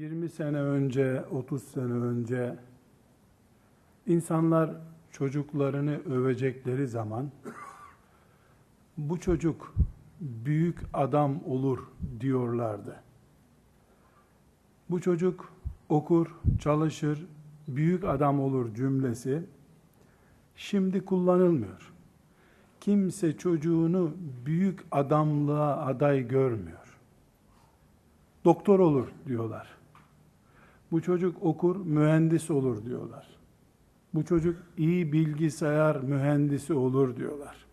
20 sene önce, 30 sene önce insanlar çocuklarını övecekleri zaman bu çocuk büyük adam olur diyorlardı. Bu çocuk okur, çalışır, büyük adam olur cümlesi şimdi kullanılmıyor. Kimse çocuğunu büyük adamlığa aday görmüyor. Doktor olur diyorlar. Bu çocuk okur, mühendis olur diyorlar. Bu çocuk iyi bilgisayar mühendisi olur diyorlar.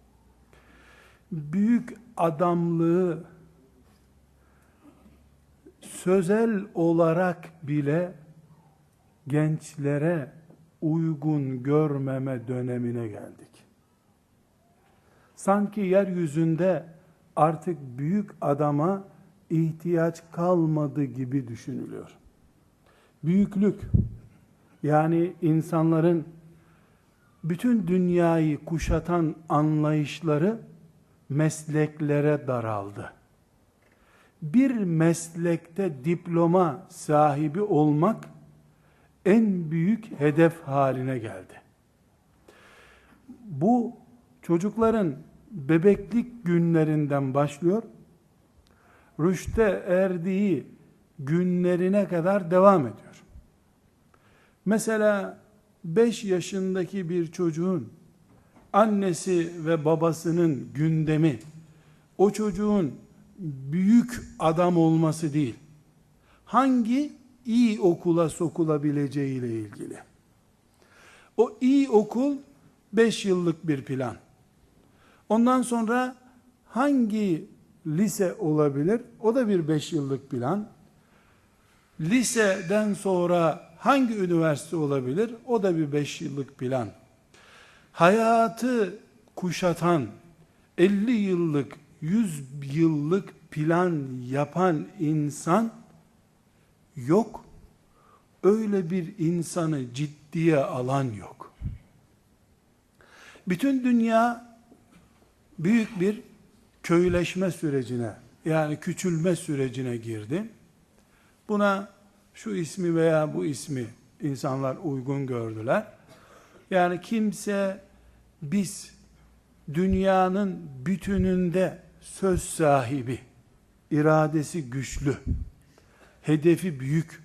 Büyük adamlığı sözel olarak bile gençlere uygun görmeme dönemine geldik. Sanki yeryüzünde artık büyük adama ihtiyaç kalmadı gibi düşünülüyor. Büyüklük yani insanların bütün dünyayı kuşatan anlayışları mesleklere daraldı. Bir meslekte diploma sahibi olmak en büyük hedef haline geldi. Bu çocukların bebeklik günlerinden başlıyor. Rüşte erdiği günlerine kadar devam ediyor. Mesela 5 yaşındaki bir çocuğun annesi ve babasının gündemi o çocuğun büyük adam olması değil. Hangi iyi okula sokulabileceği ile ilgili. O iyi okul 5 yıllık bir plan. Ondan sonra hangi lise olabilir? O da bir 5 yıllık plan. Liseden sonra hangi üniversite olabilir? O da bir 5 yıllık plan. Hayatı kuşatan 50 yıllık, 100 yıllık plan yapan insan yok. Öyle bir insanı ciddiye alan yok. Bütün dünya büyük bir köyleşme sürecine yani küçülme sürecine girdi. Buna şu ismi veya bu ismi insanlar uygun gördüler. Yani kimse biz dünyanın bütününde söz sahibi, iradesi güçlü, hedefi büyük,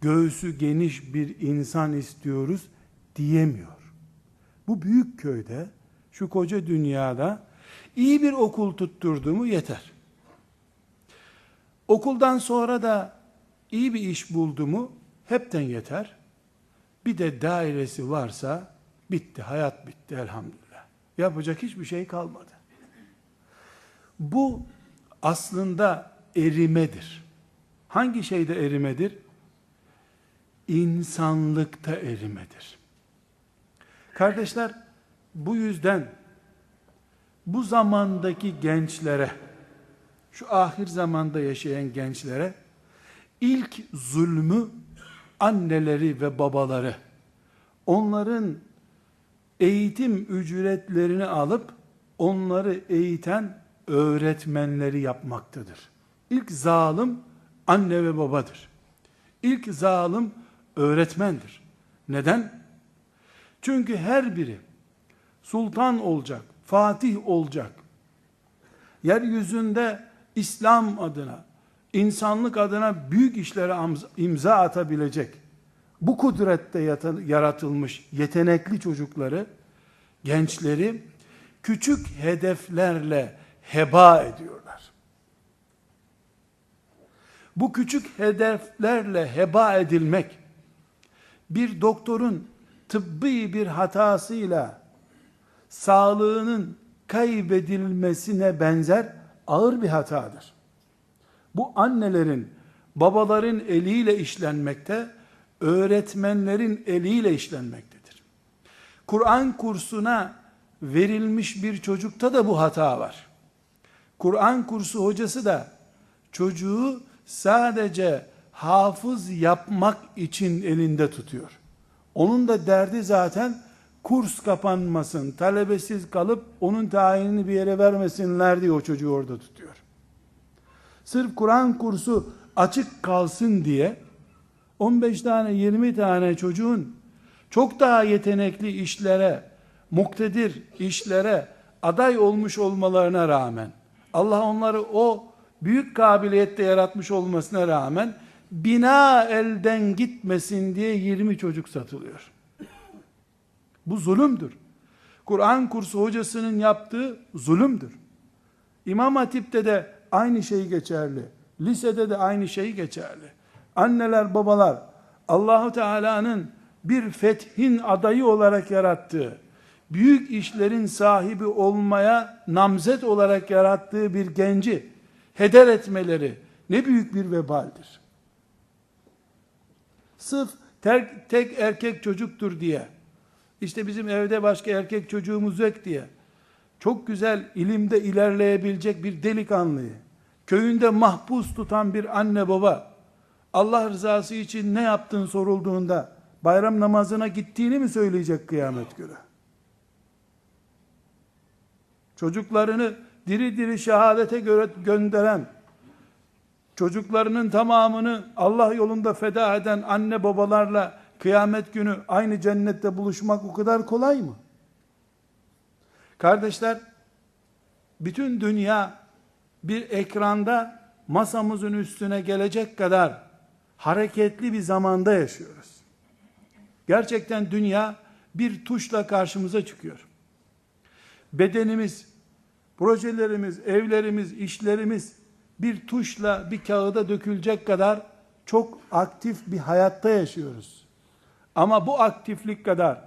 göğsü geniş bir insan istiyoruz diyemiyor. Bu büyük köyde, şu koca dünyada iyi bir okul tutturduğumu yeter. Okuldan sonra da iyi bir iş buldu mu hepten yeter. Bir de dairesi varsa bitti, hayat bitti elhamdülillah. Yapacak hiçbir şey kalmadı. Bu aslında erimedir. Hangi şeyde erimedir? İnsanlıkta erimedir. Kardeşler, bu yüzden bu zamandaki gençlere, şu ahir zamanda yaşayan gençlere ilk zulmü anneleri ve babaları onların eğitim ücretlerini alıp onları eğiten öğretmenleri yapmaktadır. İlk zalim anne ve babadır. İlk zalim öğretmendir. Neden? Çünkü her biri sultan olacak, fatih olacak. Yeryüzünde İslam adına, insanlık adına büyük işlere imza atabilecek bu kudrette yaratılmış yetenekli çocukları, gençleri küçük hedeflerle heba ediyorlar. Bu küçük hedeflerle heba edilmek bir doktorun tıbbi bir hatasıyla sağlığının kaybedilmesine benzer ağır bir hatadır. Bu annelerin, babaların eliyle işlenmekte, öğretmenlerin eliyle işlenmektedir. Kur'an kursuna verilmiş bir çocukta da bu hata var. Kur'an kursu hocası da çocuğu sadece hafız yapmak için elinde tutuyor. Onun da derdi zaten kurs kapanmasın, talebesiz kalıp onun tayinini bir yere vermesinler diye o çocuğu orada tutuyor. Sırf Kur'an kursu açık kalsın diye 15 tane 20 tane çocuğun çok daha yetenekli işlere, muktedir işlere aday olmuş olmalarına rağmen Allah onları o büyük kabiliyette yaratmış olmasına rağmen bina elden gitmesin diye 20 çocuk satılıyor. Bu zulümdür. Kur'an kursu hocasının yaptığı zulümdür. İmam Hatip'te de aynı şey geçerli. Lisede de aynı şey geçerli. Anneler, babalar Allahu Teala'nın bir fethin adayı olarak yarattığı, büyük işlerin sahibi olmaya namzet olarak yarattığı bir genci heder etmeleri ne büyük bir vebaldir. Sırf tek, tek erkek çocuktur diye, işte bizim evde başka erkek çocuğumuz yok diye, çok güzel ilimde ilerleyebilecek bir delikanlıyı, köyünde mahpus tutan bir anne baba, Allah rızası için ne yaptın sorulduğunda, bayram namazına gittiğini mi söyleyecek kıyamet günü? Çocuklarını diri diri şehadete göre gönderen, çocuklarının tamamını Allah yolunda feda eden anne babalarla kıyamet günü aynı cennette buluşmak o kadar kolay mı? Kardeşler, bütün dünya bir ekranda masamızın üstüne gelecek kadar hareketli bir zamanda yaşıyoruz. Gerçekten dünya bir tuşla karşımıza çıkıyor. Bedenimiz, projelerimiz, evlerimiz, işlerimiz bir tuşla bir kağıda dökülecek kadar çok aktif bir hayatta yaşıyoruz. Ama bu aktiflik kadar,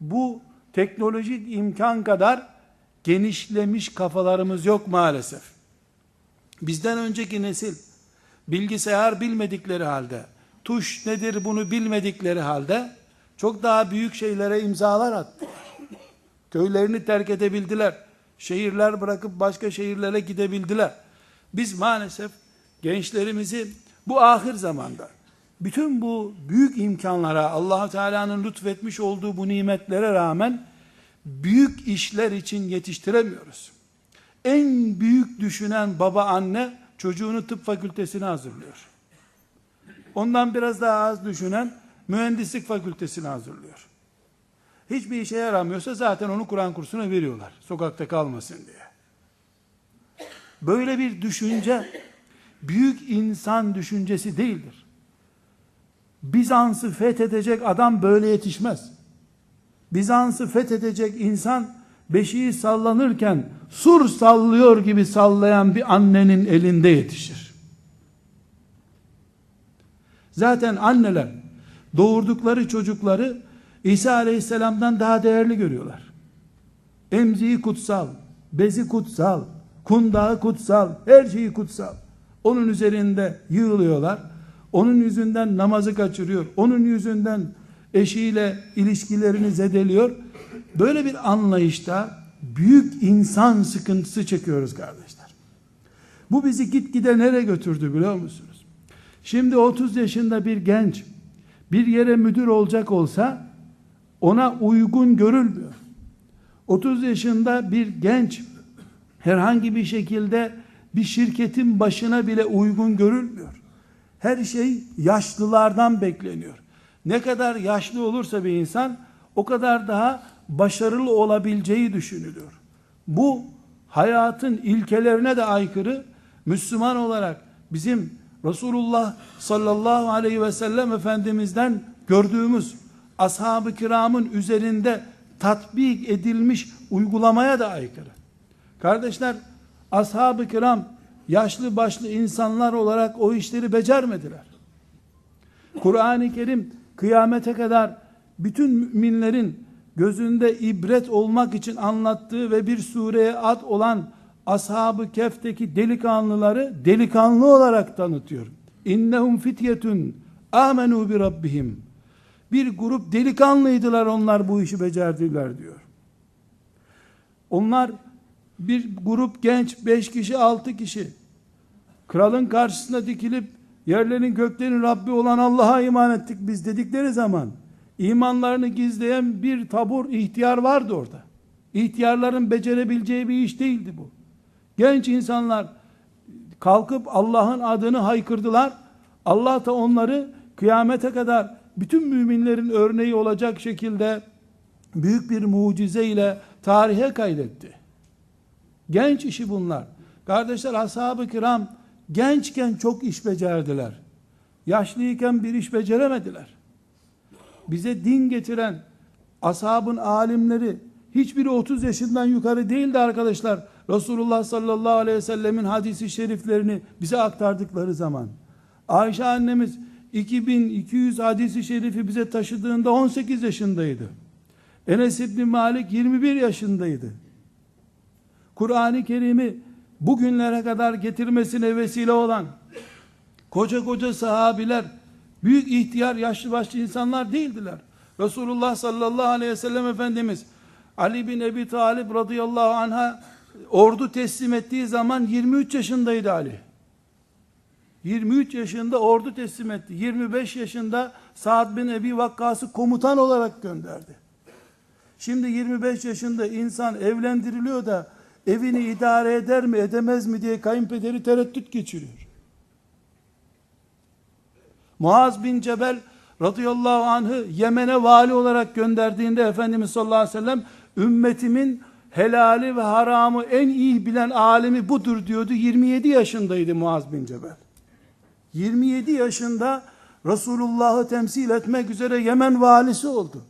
bu teknolojik imkan kadar genişlemiş kafalarımız yok maalesef. Bizden önceki nesil bilgisayar bilmedikleri halde, tuş nedir bunu bilmedikleri halde çok daha büyük şeylere imzalar attılar. Köylerini terk edebildiler. Şehirler bırakıp başka şehirlere gidebildiler. Biz maalesef gençlerimizi bu ahir zamanda bütün bu büyük imkanlara Allahu Teala'nın lütfetmiş olduğu bu nimetlere rağmen büyük işler için yetiştiremiyoruz. En büyük düşünen baba anne çocuğunu tıp fakültesine hazırlıyor. Ondan biraz daha az düşünen mühendislik fakültesine hazırlıyor. Hiçbir işe yaramıyorsa zaten onu Kur'an kursuna veriyorlar. Sokakta kalmasın diye. Böyle bir düşünce büyük insan düşüncesi değildir. Bizans'ı fethedecek adam böyle yetişmez. Bizans'ı fethedecek insan beşiği sallanırken sur sallıyor gibi sallayan bir annenin elinde yetişir. Zaten anneler doğurdukları çocukları İsa Aleyhisselam'dan daha değerli görüyorlar. Emziği kutsal, bezi kutsal, kundağı kutsal, her şeyi kutsal. Onun üzerinde yığılıyorlar. Onun yüzünden namazı kaçırıyor. Onun yüzünden eşiyle ilişkilerini zedeliyor. Böyle bir anlayışta büyük insan sıkıntısı çekiyoruz kardeşler. Bu bizi gitgide nereye götürdü biliyor musunuz? Şimdi 30 yaşında bir genç bir yere müdür olacak olsa ona uygun görülmüyor. 30 yaşında bir genç herhangi bir şekilde bir şirketin başına bile uygun görülmüyor. Her şey yaşlılardan bekleniyor. Ne kadar yaşlı olursa bir insan o kadar daha başarılı olabileceği düşünülüyor. Bu hayatın ilkelerine de aykırı. Müslüman olarak bizim Resulullah sallallahu aleyhi ve sellem Efendimiz'den gördüğümüz ashab-ı kiramın üzerinde tatbik edilmiş uygulamaya da aykırı. Kardeşler, ashab-ı kiram yaşlı başlı insanlar olarak o işleri becermediler. Kur'an-ı Kerim kıyamete kadar bütün müminlerin gözünde ibret olmak için anlattığı ve bir sureye ad olan ashab-ı kefteki delikanlıları delikanlı olarak tanıtıyor. İnnehum fityetun amenu bi rabbihim. Bir grup delikanlıydılar onlar bu işi becerdiler diyor. Onlar bir grup genç, beş kişi, altı kişi kralın karşısında dikilip yerlerin göklerin Rabbi olan Allah'a iman ettik biz dedikleri zaman imanlarını gizleyen bir tabur ihtiyar vardı orada. İhtiyarların becerebileceği bir iş değildi bu. Genç insanlar kalkıp Allah'ın adını haykırdılar. Allah da onları kıyamete kadar bütün müminlerin örneği olacak şekilde büyük bir mucize ile tarihe kaydetti. Genç işi bunlar. Kardeşler ashab-ı kiram gençken çok iş becerdiler. Yaşlıyken bir iş beceremediler. Bize din getiren ashabın alimleri hiçbiri 30 yaşından yukarı değildi arkadaşlar. Resulullah sallallahu aleyhi ve sellemin hadisi şeriflerini bize aktardıkları zaman. Ayşe annemiz 2200 hadisi şerifi bize taşıdığında 18 yaşındaydı. Enes İbni Malik 21 yaşındaydı. Kur'an-ı Kerim'i bugünlere kadar getirmesine vesile olan koca koca sahabiler büyük ihtiyar yaşlı başlı insanlar değildiler. Resulullah sallallahu aleyhi ve sellem Efendimiz Ali bin Ebi Talib radıyallahu anh'a ordu teslim ettiği zaman 23 yaşındaydı Ali. 23 yaşında ordu teslim etti. 25 yaşında Sa'd bin Ebi Vakkas'ı komutan olarak gönderdi. Şimdi 25 yaşında insan evlendiriliyor da evini idare eder mi edemez mi diye kayınpederi tereddüt geçiriyor. Muaz bin Cebel radıyallahu anh'ı Yemen'e vali olarak gönderdiğinde Efendimiz sallallahu aleyhi ve sellem ümmetimin helali ve haramı en iyi bilen alimi budur diyordu. 27 yaşındaydı Muaz bin Cebel. 27 yaşında Resulullah'ı temsil etmek üzere Yemen valisi oldu.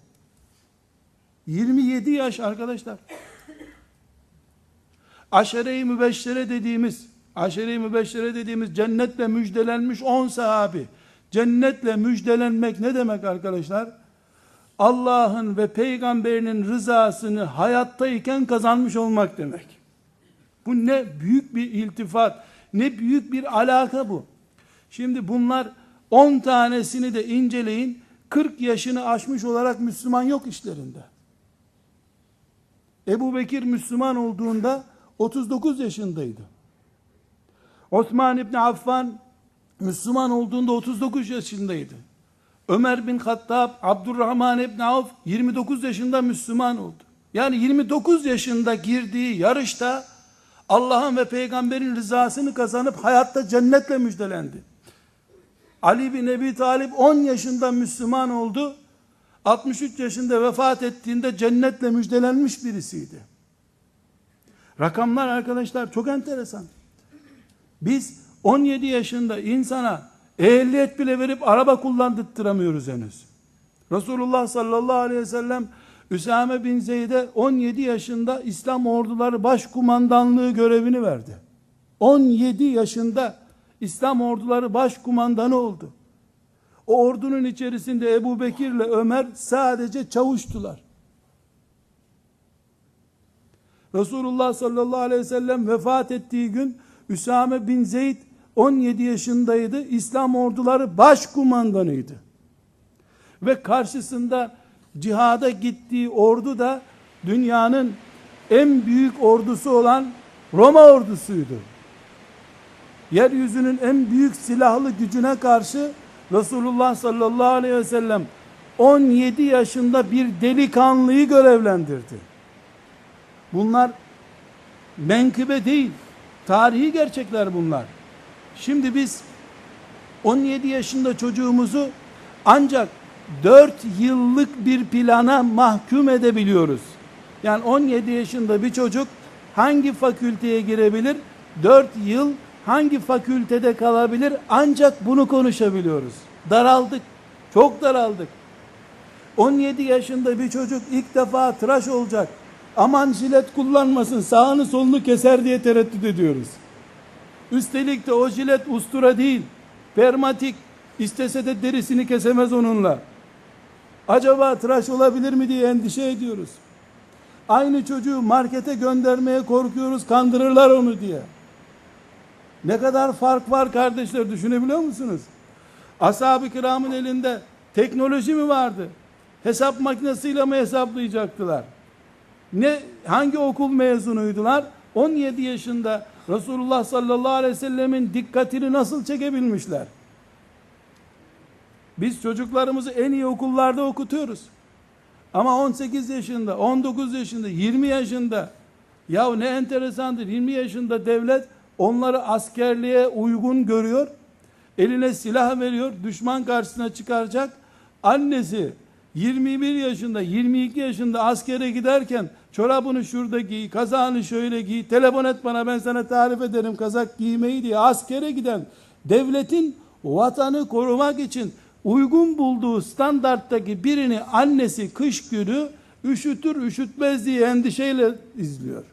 27 yaş arkadaşlar. Aşere-i mübeşşere dediğimiz aşere-i mübeşşere dediğimiz cennetle müjdelenmiş 10 sahabi. Cennetle müjdelenmek ne demek arkadaşlar? Allah'ın ve peygamberinin rızasını hayattayken kazanmış olmak demek. Bu ne büyük bir iltifat, ne büyük bir alaka bu. Şimdi bunlar 10 tanesini de inceleyin, 40 yaşını aşmış olarak Müslüman yok işlerinde. Ebu Bekir Müslüman olduğunda 39 yaşındaydı. Osman İbni Affan Müslüman olduğunda 39 yaşındaydı. Ömer bin Hattab, Abdurrahman İbni Avf 29 yaşında Müslüman oldu. Yani 29 yaşında girdiği yarışta Allah'ın ve peygamberin rızasını kazanıp hayatta cennetle müjdelendi. Ali bin Ebi Talip 10 yaşında Müslüman oldu. 63 yaşında vefat ettiğinde cennetle müjdelenmiş birisiydi. Rakamlar arkadaşlar çok enteresan. Biz 17 yaşında insana ehliyet bile verip araba kullandırttıramıyoruz henüz. Resulullah sallallahu aleyhi ve sellem Üsame bin Zeyd'e 17 yaşında İslam orduları başkumandanlığı görevini verdi. 17 yaşında İslam orduları başkumandanı oldu. O ordunun içerisinde Ebu Bekir ile Ömer sadece çavuştular. Resulullah sallallahu aleyhi ve sellem vefat ettiği gün Üsame bin Zeyd 17 yaşındaydı. İslam orduları başkumandanıydı. Ve karşısında cihada gittiği ordu da dünyanın en büyük ordusu olan Roma ordusuydu. Yeryüzünün en büyük silahlı gücüne karşı Resulullah sallallahu aleyhi ve sellem 17 yaşında bir delikanlıyı görevlendirdi. Bunlar menkıbe değil, tarihi gerçekler bunlar. Şimdi biz 17 yaşında çocuğumuzu ancak 4 yıllık bir plana mahkum edebiliyoruz. Yani 17 yaşında bir çocuk hangi fakülteye girebilir? 4 yıl hangi fakültede kalabilir? Ancak bunu konuşabiliyoruz. Daraldık. Çok daraldık. 17 yaşında bir çocuk ilk defa tıraş olacak. Aman jilet kullanmasın sağını solunu keser diye tereddüt ediyoruz. Üstelik de o jilet ustura değil. Permatik istese de derisini kesemez onunla. Acaba tıraş olabilir mi diye endişe ediyoruz. Aynı çocuğu markete göndermeye korkuyoruz kandırırlar onu diye. Ne kadar fark var kardeşler düşünebiliyor musunuz? Ashab-ı kiramın elinde teknoloji mi vardı? Hesap makinesiyle mi hesaplayacaktılar? Ne hangi okul mezunuydular? 17 yaşında Resulullah sallallahu aleyhi ve sellemin dikkatini nasıl çekebilmişler? Biz çocuklarımızı en iyi okullarda okutuyoruz. Ama 18 yaşında, 19 yaşında, 20 yaşında ya ne enteresandır 20 yaşında devlet onları askerliğe uygun görüyor. Eline silah veriyor, düşman karşısına çıkaracak. Annesi 21 yaşında, 22 yaşında askere giderken çorabını şurada giy, kazağını şöyle giy, telefon et bana ben sana tarif ederim kazak giymeyi diye askere giden devletin vatanı korumak için uygun bulduğu standarttaki birini annesi kış günü üşütür üşütmez diye endişeyle izliyor.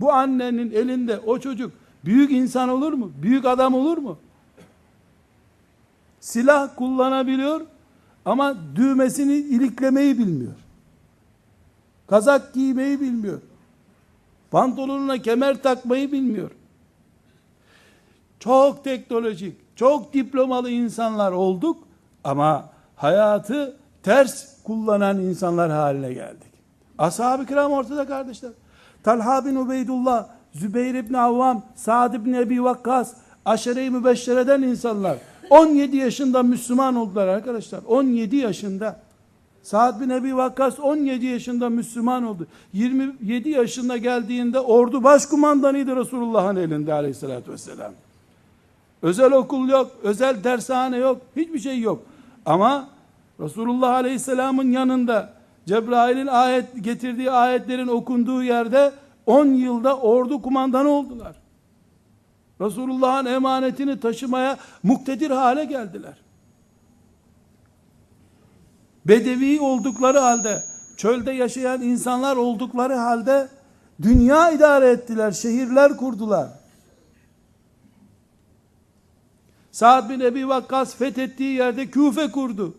Bu annenin elinde o çocuk büyük insan olur mu? Büyük adam olur mu? Silah kullanabiliyor ama düğmesini iliklemeyi bilmiyor. Kazak giymeyi bilmiyor. Pantolonuna kemer takmayı bilmiyor. Çok teknolojik, çok diplomalı insanlar olduk ama hayatı ters kullanan insanlar haline geldik. Ashab-ı kiram ortada kardeşler. Talha bin Ubeydullah, Zübeyir ibn Avvam, Sa'd ibn Ebi Vakkas, aşere-i mübeşşereden insanlar. 17 yaşında Müslüman oldular arkadaşlar. 17 yaşında. Sa'd bin Ebi Vakkas 17 yaşında Müslüman oldu. 27 yaşında geldiğinde ordu başkumandanıydı Resulullah'ın elinde aleyhissalatü vesselam. Özel okul yok, özel dershane yok, hiçbir şey yok. Ama Resulullah Aleyhisselam'ın yanında Cebrail'in ayet getirdiği ayetlerin okunduğu yerde 10 yılda ordu kumandanı oldular. Resulullah'ın emanetini taşımaya muktedir hale geldiler. Bedevi oldukları halde, çölde yaşayan insanlar oldukları halde dünya idare ettiler, şehirler kurdular. Sa'd bin Ebi Vakkas fethettiği yerde küfe kurdu.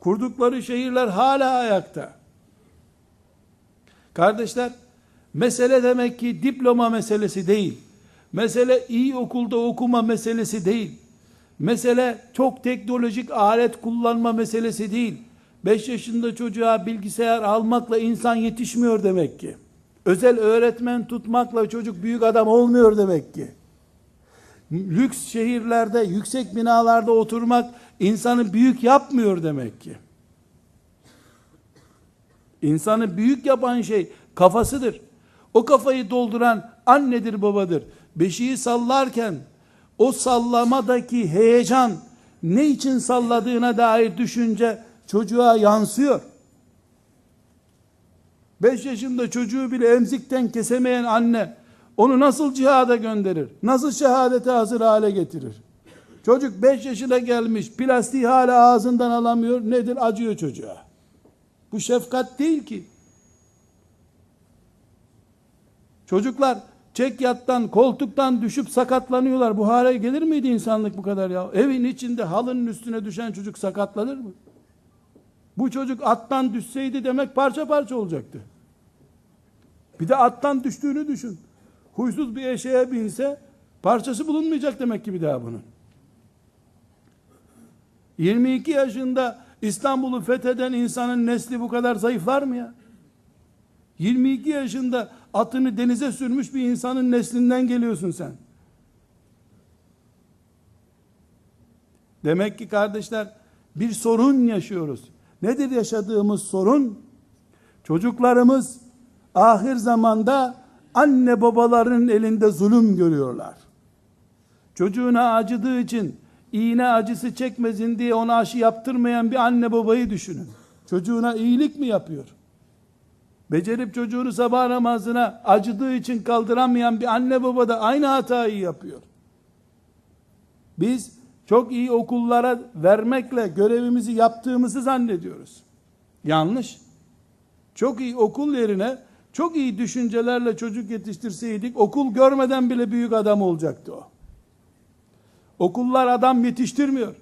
Kurdukları şehirler hala ayakta. Kardeşler, mesele demek ki diploma meselesi değil. Mesele iyi okulda okuma meselesi değil. Mesele çok teknolojik alet kullanma meselesi değil. 5 yaşında çocuğa bilgisayar almakla insan yetişmiyor demek ki. Özel öğretmen tutmakla çocuk büyük adam olmuyor demek ki. Lüks şehirlerde, yüksek binalarda oturmak insanı büyük yapmıyor demek ki. İnsanı büyük yapan şey kafasıdır. O kafayı dolduran annedir babadır. Beşiği sallarken o sallamadaki heyecan ne için salladığına dair düşünce çocuğa yansıyor. Beş yaşında çocuğu bile emzikten kesemeyen anne onu nasıl cihada gönderir? Nasıl şehadete hazır hale getirir? Çocuk 5 yaşına gelmiş, plastiği hala ağzından alamıyor. Nedir? Acıyor çocuğa. Bu şefkat değil ki. Çocuklar çek yattan, koltuktan düşüp sakatlanıyorlar. Bu hale gelir miydi insanlık bu kadar ya? Evin içinde halının üstüne düşen çocuk sakatlanır mı? Bu çocuk attan düşseydi demek parça parça olacaktı. Bir de attan düştüğünü düşün. Huysuz bir eşeğe binse parçası bulunmayacak demek ki bir daha bunun. 22 yaşında İstanbul'u fetheden insanın nesli bu kadar zayıflar mı ya? 22 yaşında atını denize sürmüş bir insanın neslinden geliyorsun sen. Demek ki kardeşler bir sorun yaşıyoruz. Nedir yaşadığımız sorun? Çocuklarımız ahir zamanda anne babalarının elinde zulüm görüyorlar. Çocuğuna acıdığı için iğne acısı çekmesin diye ona aşı yaptırmayan bir anne babayı düşünün. Çocuğuna iyilik mi yapıyor? Becerip çocuğunu sabah namazına acıdığı için kaldıramayan bir anne baba da aynı hatayı yapıyor. Biz çok iyi okullara vermekle görevimizi yaptığımızı zannediyoruz. Yanlış. Çok iyi okul yerine çok iyi düşüncelerle çocuk yetiştirseydik okul görmeden bile büyük adam olacaktı o. Okullar adam yetiştirmiyor.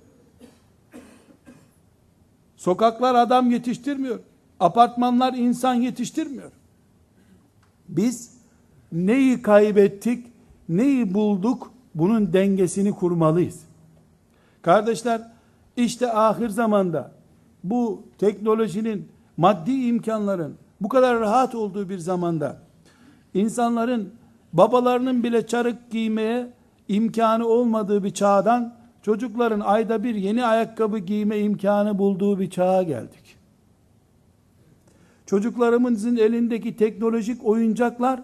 Sokaklar adam yetiştirmiyor. Apartmanlar insan yetiştirmiyor. Biz neyi kaybettik, neyi bulduk bunun dengesini kurmalıyız. Kardeşler işte ahir zamanda bu teknolojinin maddi imkanların bu kadar rahat olduğu bir zamanda insanların babalarının bile çarık giymeye imkanı olmadığı bir çağdan çocukların ayda bir yeni ayakkabı giyme imkanı bulduğu bir çağa geldik. Çocuklarımızın elindeki teknolojik oyuncaklar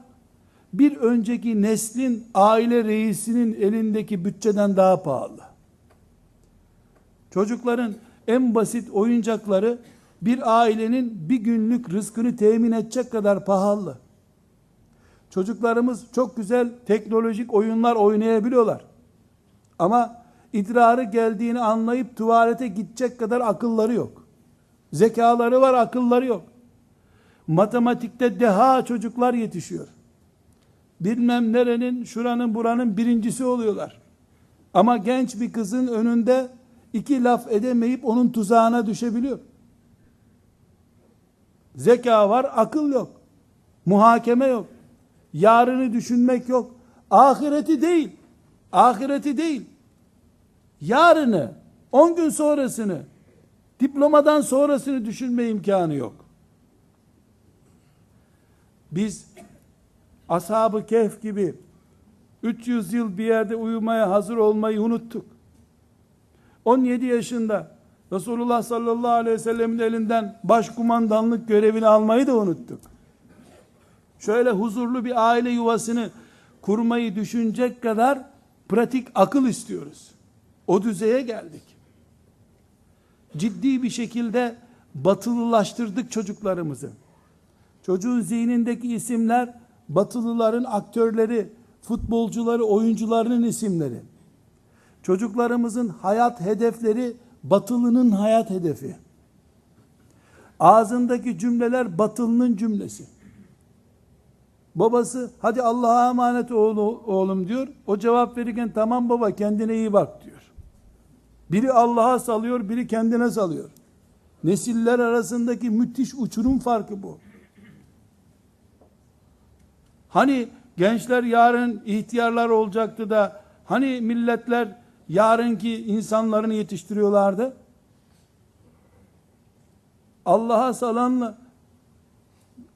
bir önceki neslin aile reisinin elindeki bütçeden daha pahalı. Çocukların en basit oyuncakları bir ailenin bir günlük rızkını temin edecek kadar pahalı. Çocuklarımız çok güzel teknolojik oyunlar oynayabiliyorlar. Ama idrarı geldiğini anlayıp tuvalete gidecek kadar akılları yok. Zekaları var, akılları yok. Matematikte deha çocuklar yetişiyor. Bilmem nerenin, şuranın, buranın birincisi oluyorlar. Ama genç bir kızın önünde iki laf edemeyip onun tuzağına düşebiliyor. Zeka var, akıl yok. Muhakeme yok. Yarını düşünmek yok. Ahireti değil. Ahireti değil. Yarını, 10 gün sonrasını, diplomadan sonrasını düşünme imkanı yok. Biz ashab-ı kehf gibi 300 yıl bir yerde uyumaya hazır olmayı unuttuk. 17 yaşında Resulullah sallallahu aleyhi ve sellemin elinden başkumandanlık görevini almayı da unuttuk. Şöyle huzurlu bir aile yuvasını kurmayı düşünecek kadar pratik akıl istiyoruz. O düzeye geldik. Ciddi bir şekilde batılılaştırdık çocuklarımızı. Çocuğun zihnindeki isimler batılıların aktörleri, futbolcuları, oyuncularının isimleri. Çocuklarımızın hayat hedefleri batılının hayat hedefi. Ağzındaki cümleler batılının cümlesi. Babası hadi Allah'a emanet oğlu, oğlum diyor. O cevap verirken tamam baba kendine iyi bak diyor. Biri Allah'a salıyor, biri kendine salıyor. Nesiller arasındaki müthiş uçurum farkı bu. Hani gençler yarın ihtiyarlar olacaktı da hani milletler yarınki insanlarını yetiştiriyorlardı? Allah'a salanla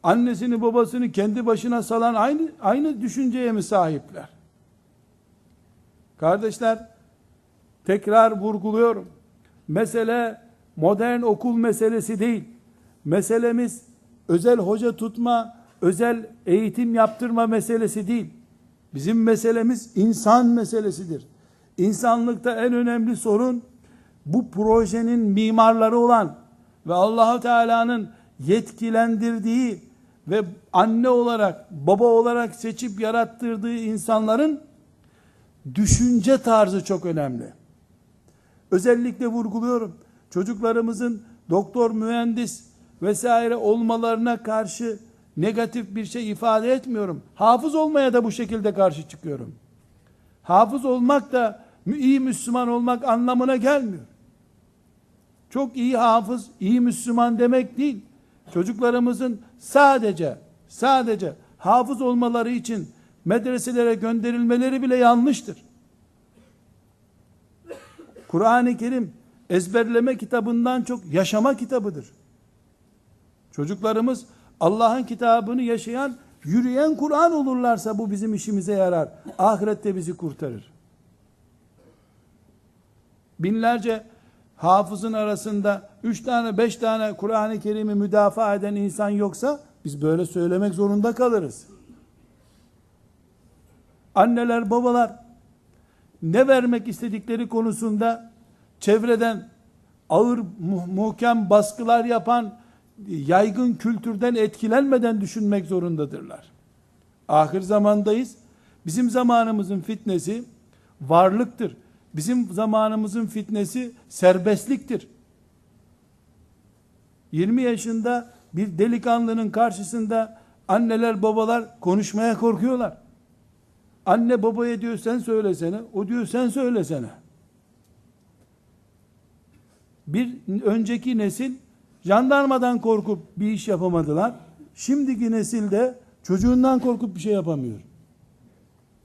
annesini babasını kendi başına salan aynı aynı düşünceye mi sahipler? Kardeşler tekrar vurguluyorum. Mesele modern okul meselesi değil. Meselemiz özel hoca tutma, özel eğitim yaptırma meselesi değil. Bizim meselemiz insan meselesidir. İnsanlıkta en önemli sorun bu projenin mimarları olan ve Allahu Teala'nın yetkilendirdiği ve anne olarak, baba olarak seçip yarattırdığı insanların düşünce tarzı çok önemli. Özellikle vurguluyorum. Çocuklarımızın doktor, mühendis vesaire olmalarına karşı negatif bir şey ifade etmiyorum. Hafız olmaya da bu şekilde karşı çıkıyorum. Hafız olmak da iyi Müslüman olmak anlamına gelmiyor. Çok iyi hafız, iyi Müslüman demek değil. Çocuklarımızın sadece sadece hafız olmaları için medreselere gönderilmeleri bile yanlıştır. Kur'an-ı Kerim ezberleme kitabından çok yaşama kitabıdır. Çocuklarımız Allah'ın kitabını yaşayan, yürüyen Kur'an olurlarsa bu bizim işimize yarar. Ahirette bizi kurtarır. Binlerce hafızın arasında üç tane beş tane Kur'an-ı Kerim'i müdafaa eden insan yoksa biz böyle söylemek zorunda kalırız. Anneler babalar ne vermek istedikleri konusunda çevreden ağır muhkem baskılar yapan yaygın kültürden etkilenmeden düşünmek zorundadırlar. Ahir zamandayız. Bizim zamanımızın fitnesi varlıktır. Bizim zamanımızın fitnesi serbestliktir. 20 yaşında bir delikanlının karşısında anneler babalar konuşmaya korkuyorlar. Anne babaya diyor sen söylesene, o diyor sen söylesene. Bir önceki nesil jandarmadan korkup bir iş yapamadılar. Şimdiki nesilde çocuğundan korkup bir şey yapamıyor.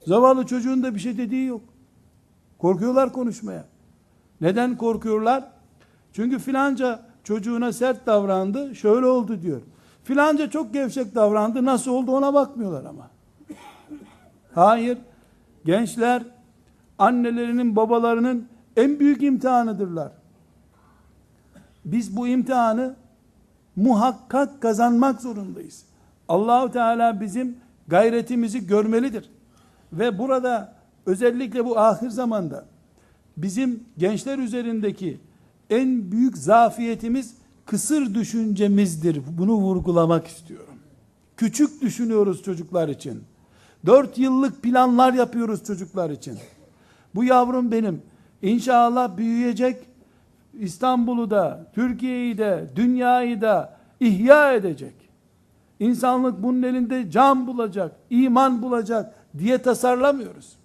Zavallı çocuğun da bir şey dediği yok. Korkuyorlar konuşmaya. Neden korkuyorlar? Çünkü filanca çocuğuna sert davrandı, şöyle oldu diyor. Filanca çok gevşek davrandı, nasıl oldu ona bakmıyorlar ama. Hayır, gençler annelerinin, babalarının en büyük imtihanıdırlar. Biz bu imtihanı muhakkak kazanmak zorundayız. Allahu Teala bizim gayretimizi görmelidir. Ve burada özellikle bu ahir zamanda bizim gençler üzerindeki en büyük zafiyetimiz kısır düşüncemizdir. Bunu vurgulamak istiyorum. Küçük düşünüyoruz çocuklar için. Dört yıllık planlar yapıyoruz çocuklar için. Bu yavrum benim inşallah büyüyecek, İstanbul'u da, Türkiye'yi de, dünyayı da ihya edecek. İnsanlık bunun elinde can bulacak, iman bulacak diye tasarlamıyoruz.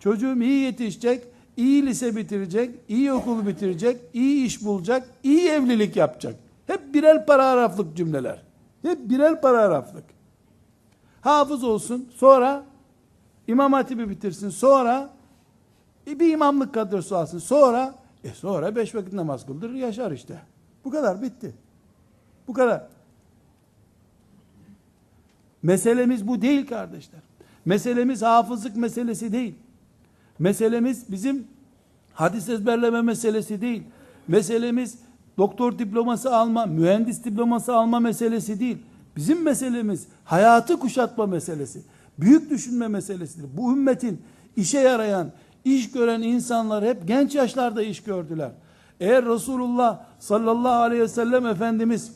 Çocuğum iyi yetişecek, iyi lise bitirecek, iyi okul bitirecek, iyi iş bulacak, iyi evlilik yapacak. Hep birer paragraflık cümleler. Hep birer paragraflık. Hafız olsun, sonra İmam Hatip'i bitirsin, sonra bir imamlık kadrosu alsın, sonra e sonra beş vakit namaz kıldır, yaşar işte. Bu kadar, bitti. Bu kadar. Meselemiz bu değil kardeşler. Meselemiz hafızlık meselesi değil. Meselemiz bizim hadis ezberleme meselesi değil. Meselemiz doktor diploması alma, mühendis diploması alma meselesi değil. Bizim meselemiz hayatı kuşatma meselesi. Büyük düşünme meselesidir. Bu ümmetin işe yarayan, iş gören insanlar hep genç yaşlarda iş gördüler. Eğer Resulullah sallallahu aleyhi ve sellem Efendimiz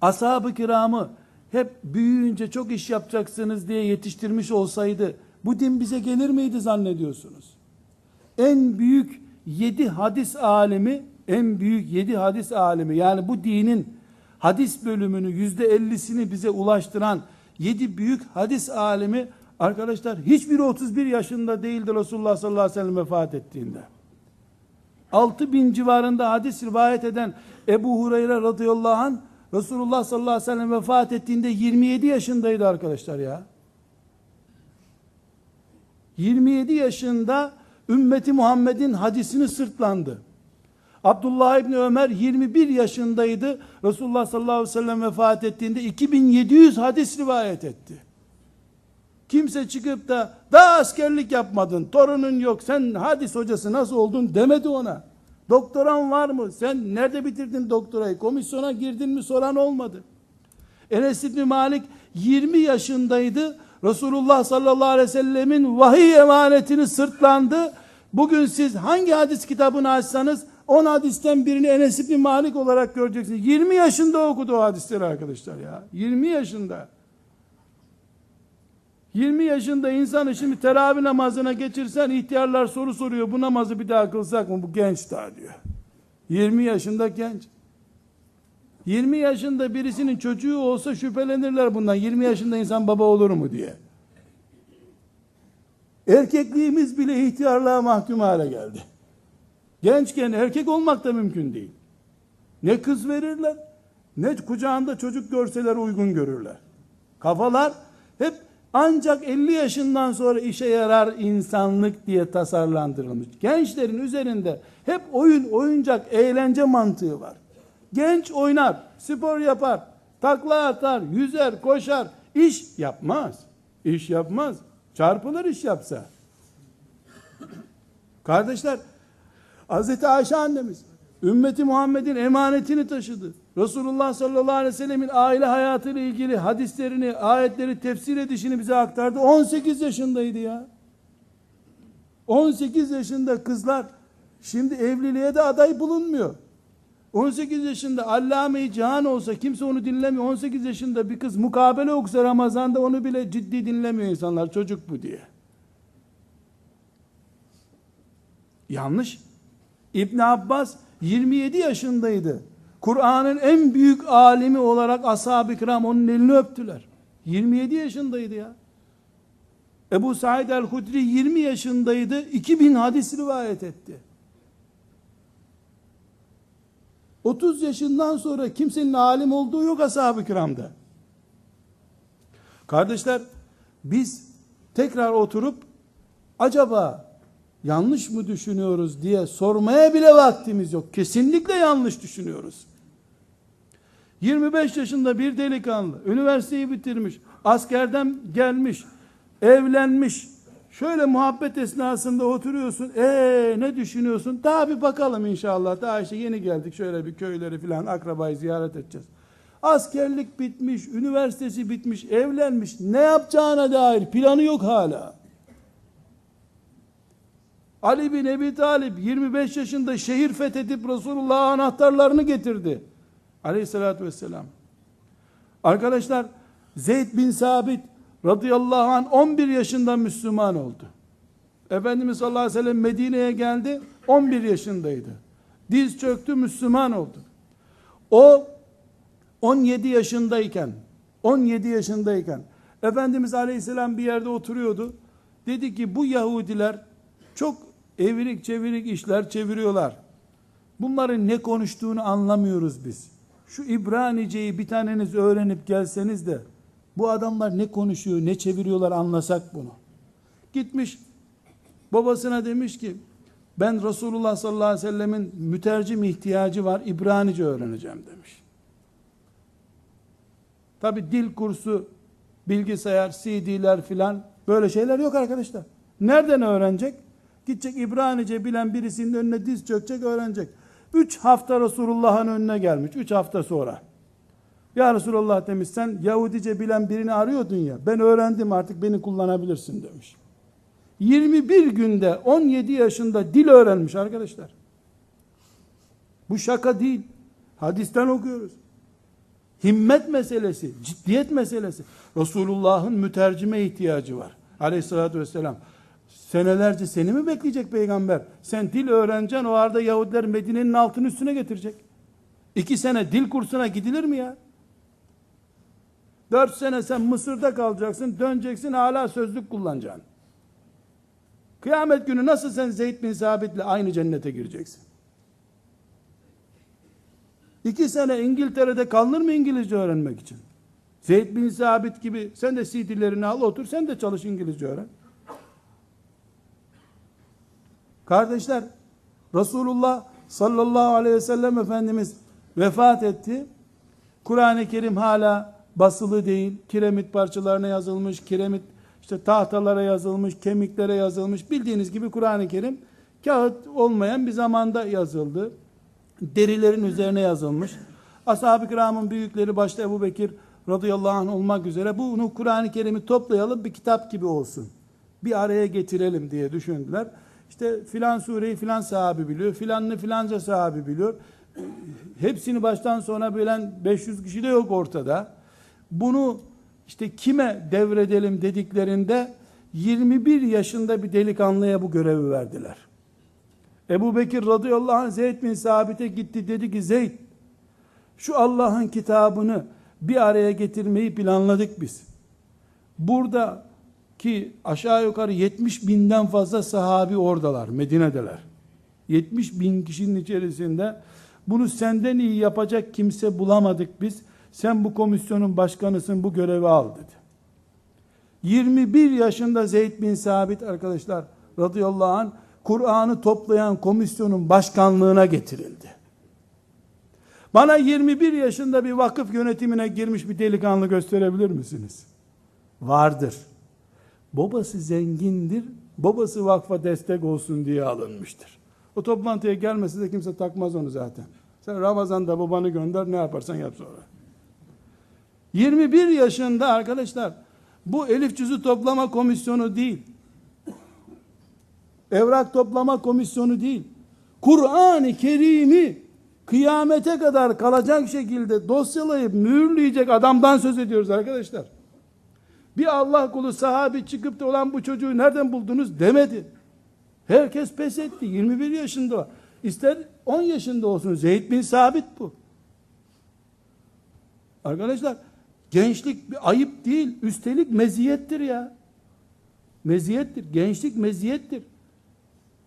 ashab-ı kiramı hep büyüyünce çok iş yapacaksınız diye yetiştirmiş olsaydı bu din bize gelir miydi zannediyorsunuz? En büyük yedi hadis alimi, en büyük yedi hadis alimi yani bu dinin hadis bölümünü yüzde ellisini bize ulaştıran yedi büyük hadis alimi arkadaşlar hiçbiri 31 yaşında değildi Resulullah sallallahu aleyhi ve sellem vefat ettiğinde. 6 bin civarında hadis rivayet eden Ebu Hureyre radıyallahu anh Resulullah sallallahu aleyhi ve sellem vefat ettiğinde 27 yaşındaydı arkadaşlar ya. 27 yaşında ümmeti Muhammed'in hadisini sırtlandı. Abdullah İbni Ömer 21 yaşındaydı. Resulullah sallallahu aleyhi ve sellem vefat ettiğinde 2700 hadis rivayet etti. Kimse çıkıp da daha askerlik yapmadın, torunun yok, sen hadis hocası nasıl oldun demedi ona. Doktoran var mı? Sen nerede bitirdin doktorayı? Komisyona girdin mi soran olmadı. Enes İbni Malik 20 yaşındaydı. Resulullah sallallahu aleyhi ve sellemin vahiy emanetini sırtlandı. Bugün siz hangi hadis kitabını açsanız 10 hadisten birini Enes İbni Malik olarak göreceksiniz. 20 yaşında okudu o hadisleri arkadaşlar ya. 20 yaşında. 20 yaşında insanı şimdi teravih namazına geçirsen ihtiyarlar soru soruyor. Bu namazı bir daha kılsak mı? Bu genç daha diyor. 20 yaşında genç. 20 yaşında birisinin çocuğu olsa şüphelenirler bundan. 20 yaşında insan baba olur mu diye. Erkekliğimiz bile ihtiyarlığa mahkum hale geldi. Gençken erkek olmak da mümkün değil. Ne kız verirler, ne kucağında çocuk görseler uygun görürler. Kafalar ancak 50 yaşından sonra işe yarar insanlık diye tasarlandırılmış. Gençlerin üzerinde hep oyun, oyuncak, eğlence mantığı var. Genç oynar, spor yapar, takla atar, yüzer, koşar, iş yapmaz. İş yapmaz. Çarpılır iş yapsa. Kardeşler, Hazreti Ayşe annemiz, ümmeti Muhammed'in emanetini taşıdı. Resulullah sallallahu aleyhi ve sellemin aile hayatıyla ilgili hadislerini, ayetleri tefsir edişini bize aktardı. 18 yaşındaydı ya. 18 yaşında kızlar şimdi evliliğe de aday bulunmuyor. 18 yaşında allame-i cihan olsa kimse onu dinlemiyor. 18 yaşında bir kız mukabele okusa Ramazan'da onu bile ciddi dinlemiyor insanlar. Çocuk bu diye. Yanlış. İbn Abbas 27 yaşındaydı. Kur'an'ın en büyük alimi olarak ashab-ı kiram onun elini öptüler. 27 yaşındaydı ya. Ebu Said el-Hudri 20 yaşındaydı. 2000 hadis rivayet etti. 30 yaşından sonra kimsenin alim olduğu yok ashab-ı kiramda. Kardeşler biz tekrar oturup acaba yanlış mı düşünüyoruz diye sormaya bile vaktimiz yok. Kesinlikle yanlış düşünüyoruz. 25 yaşında bir delikanlı, üniversiteyi bitirmiş, askerden gelmiş, evlenmiş. Şöyle muhabbet esnasında oturuyorsun. Ee ne düşünüyorsun? Daha bir bakalım inşallah. Daha işte yeni geldik. Şöyle bir köyleri filan akrabayı ziyaret edeceğiz. Askerlik bitmiş, üniversitesi bitmiş, evlenmiş. Ne yapacağına dair planı yok hala. Ali bin Ebi Talip 25 yaşında şehir fethedip Resulullah'a anahtarlarını getirdi. Aleyhissalatü vesselam. Arkadaşlar Zeyd bin Sabit radıyallahu anh 11 yaşında Müslüman oldu. Efendimiz sallallahu aleyhi ve sellem Medine'ye geldi 11 yaşındaydı. Diz çöktü Müslüman oldu. O 17 yaşındayken 17 yaşındayken Efendimiz Aleyhisselam bir yerde oturuyordu. Dedi ki bu Yahudiler çok evirik çevirik işler çeviriyorlar. Bunların ne konuştuğunu anlamıyoruz biz. Şu İbranice'yi bir taneniz öğrenip gelseniz de bu adamlar ne konuşuyor, ne çeviriyorlar anlasak bunu. Gitmiş babasına demiş ki ben Resulullah sallallahu aleyhi ve sellemin mütercim ihtiyacı var İbranice öğreneceğim demiş. Tabi dil kursu, bilgisayar, CD'ler filan böyle şeyler yok arkadaşlar. Nereden öğrenecek? Gidecek İbranice bilen birisinin önüne diz çökecek öğrenecek. Üç hafta Resulullah'ın önüne gelmiş. Üç hafta sonra. Ya Resulullah demiş sen Yahudice bilen birini arıyordun ya. Ben öğrendim artık beni kullanabilirsin demiş. 21 günde 17 yaşında dil öğrenmiş arkadaşlar. Bu şaka değil. Hadisten okuyoruz. Himmet meselesi, ciddiyet meselesi. Resulullah'ın mütercime ihtiyacı var. Aleyhissalatü vesselam. Senelerce seni mi bekleyecek peygamber? Sen dil öğreneceksin o arada Yahudiler Medine'nin altını üstüne getirecek. İki sene dil kursuna gidilir mi ya? Dört sene sen Mısır'da kalacaksın, döneceksin hala sözlük kullanacaksın. Kıyamet günü nasıl sen Zeyd bin Sabit'le aynı cennete gireceksin? İki sene İngiltere'de kalınır mı İngilizce öğrenmek için? Zeyd bin Sabit gibi sen de CD'lerini al otur sen de çalış İngilizce öğren. Kardeşler Resulullah sallallahu aleyhi ve sellem Efendimiz vefat etti. Kur'an-ı Kerim hala basılı değil. Kiremit parçalarına yazılmış, kiremit işte tahtalara yazılmış, kemiklere yazılmış. Bildiğiniz gibi Kur'an-ı Kerim kağıt olmayan bir zamanda yazıldı. Derilerin üzerine yazılmış. Ashab-ı kiramın büyükleri başta Ebu Bekir radıyallahu anh olmak üzere bunu Kur'an-ı Kerim'i toplayalım bir kitap gibi olsun. Bir araya getirelim diye düşündüler. İşte filan sureyi filan sahabi biliyor, filanını filanca sahabi biliyor. Hepsini baştan sona bilen 500 kişi de yok ortada. Bunu işte kime devredelim dediklerinde 21 yaşında bir delikanlıya bu görevi verdiler. Ebu Bekir radıyallahu anh Zeyd bin Sabit'e gitti dedi ki Zeyd şu Allah'ın kitabını bir araya getirmeyi planladık biz. Burada ki aşağı yukarı 70 binden fazla sahabi oradalar, Medine'deler. 70 bin kişinin içerisinde bunu senden iyi yapacak kimse bulamadık biz. Sen bu komisyonun başkanısın bu görevi al dedi. 21 yaşında Zeyd bin Sabit arkadaşlar radıyallahu anh Kur'an'ı toplayan komisyonun başkanlığına getirildi. Bana 21 yaşında bir vakıf yönetimine girmiş bir delikanlı gösterebilir misiniz? Vardır. Babası zengindir, babası vakfa destek olsun diye alınmıştır. O toplantıya gelmesi de kimse takmaz onu zaten. Sen Ramazan'da babanı gönder ne yaparsan yap sonra. 21 yaşında arkadaşlar bu elif cüzü toplama komisyonu değil. Evrak toplama komisyonu değil. Kur'an-ı Kerim'i kıyamete kadar kalacak şekilde dosyalayıp mühürleyecek adamdan söz ediyoruz arkadaşlar. Bir Allah kulu sahabi çıkıp da olan bu çocuğu nereden buldunuz demedi. Herkes pes etti. 21 yaşında. İster 10 yaşında olsun. Zeyd bin Sabit bu. Arkadaşlar gençlik bir ayıp değil. Üstelik meziyettir ya. Meziyettir. Gençlik meziyettir.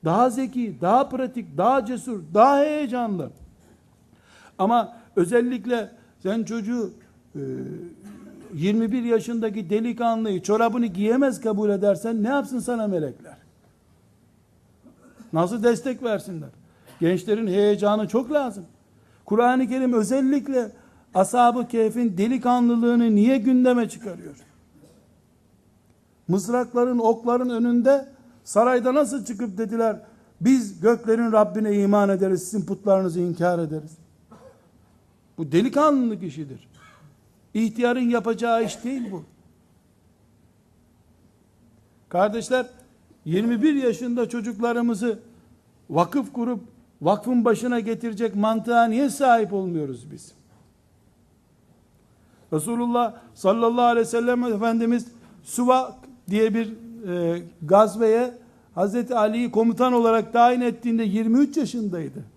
Daha zeki, daha pratik, daha cesur, daha heyecanlı. Ama özellikle sen çocuğu 21 yaşındaki delikanlıyı çorabını giyemez kabul edersen ne yapsın sana melekler? Nasıl destek versinler? Gençlerin heyecanı çok lazım. Kur'an-ı Kerim özellikle Ashab-ı Kehf'in delikanlılığını niye gündeme çıkarıyor? Mızrakların, okların önünde sarayda nasıl çıkıp dediler biz göklerin Rabbine iman ederiz, sizin putlarınızı inkar ederiz. Bu delikanlılık işidir. İhtiyarın yapacağı iş değil bu. Kardeşler 21 yaşında çocuklarımızı vakıf kurup vakfın başına getirecek mantığa niye sahip olmuyoruz biz? Resulullah sallallahu aleyhi ve sellem Efendimiz Suvak diye bir e, gazveye Hazreti Ali'yi komutan olarak tayin ettiğinde 23 yaşındaydı.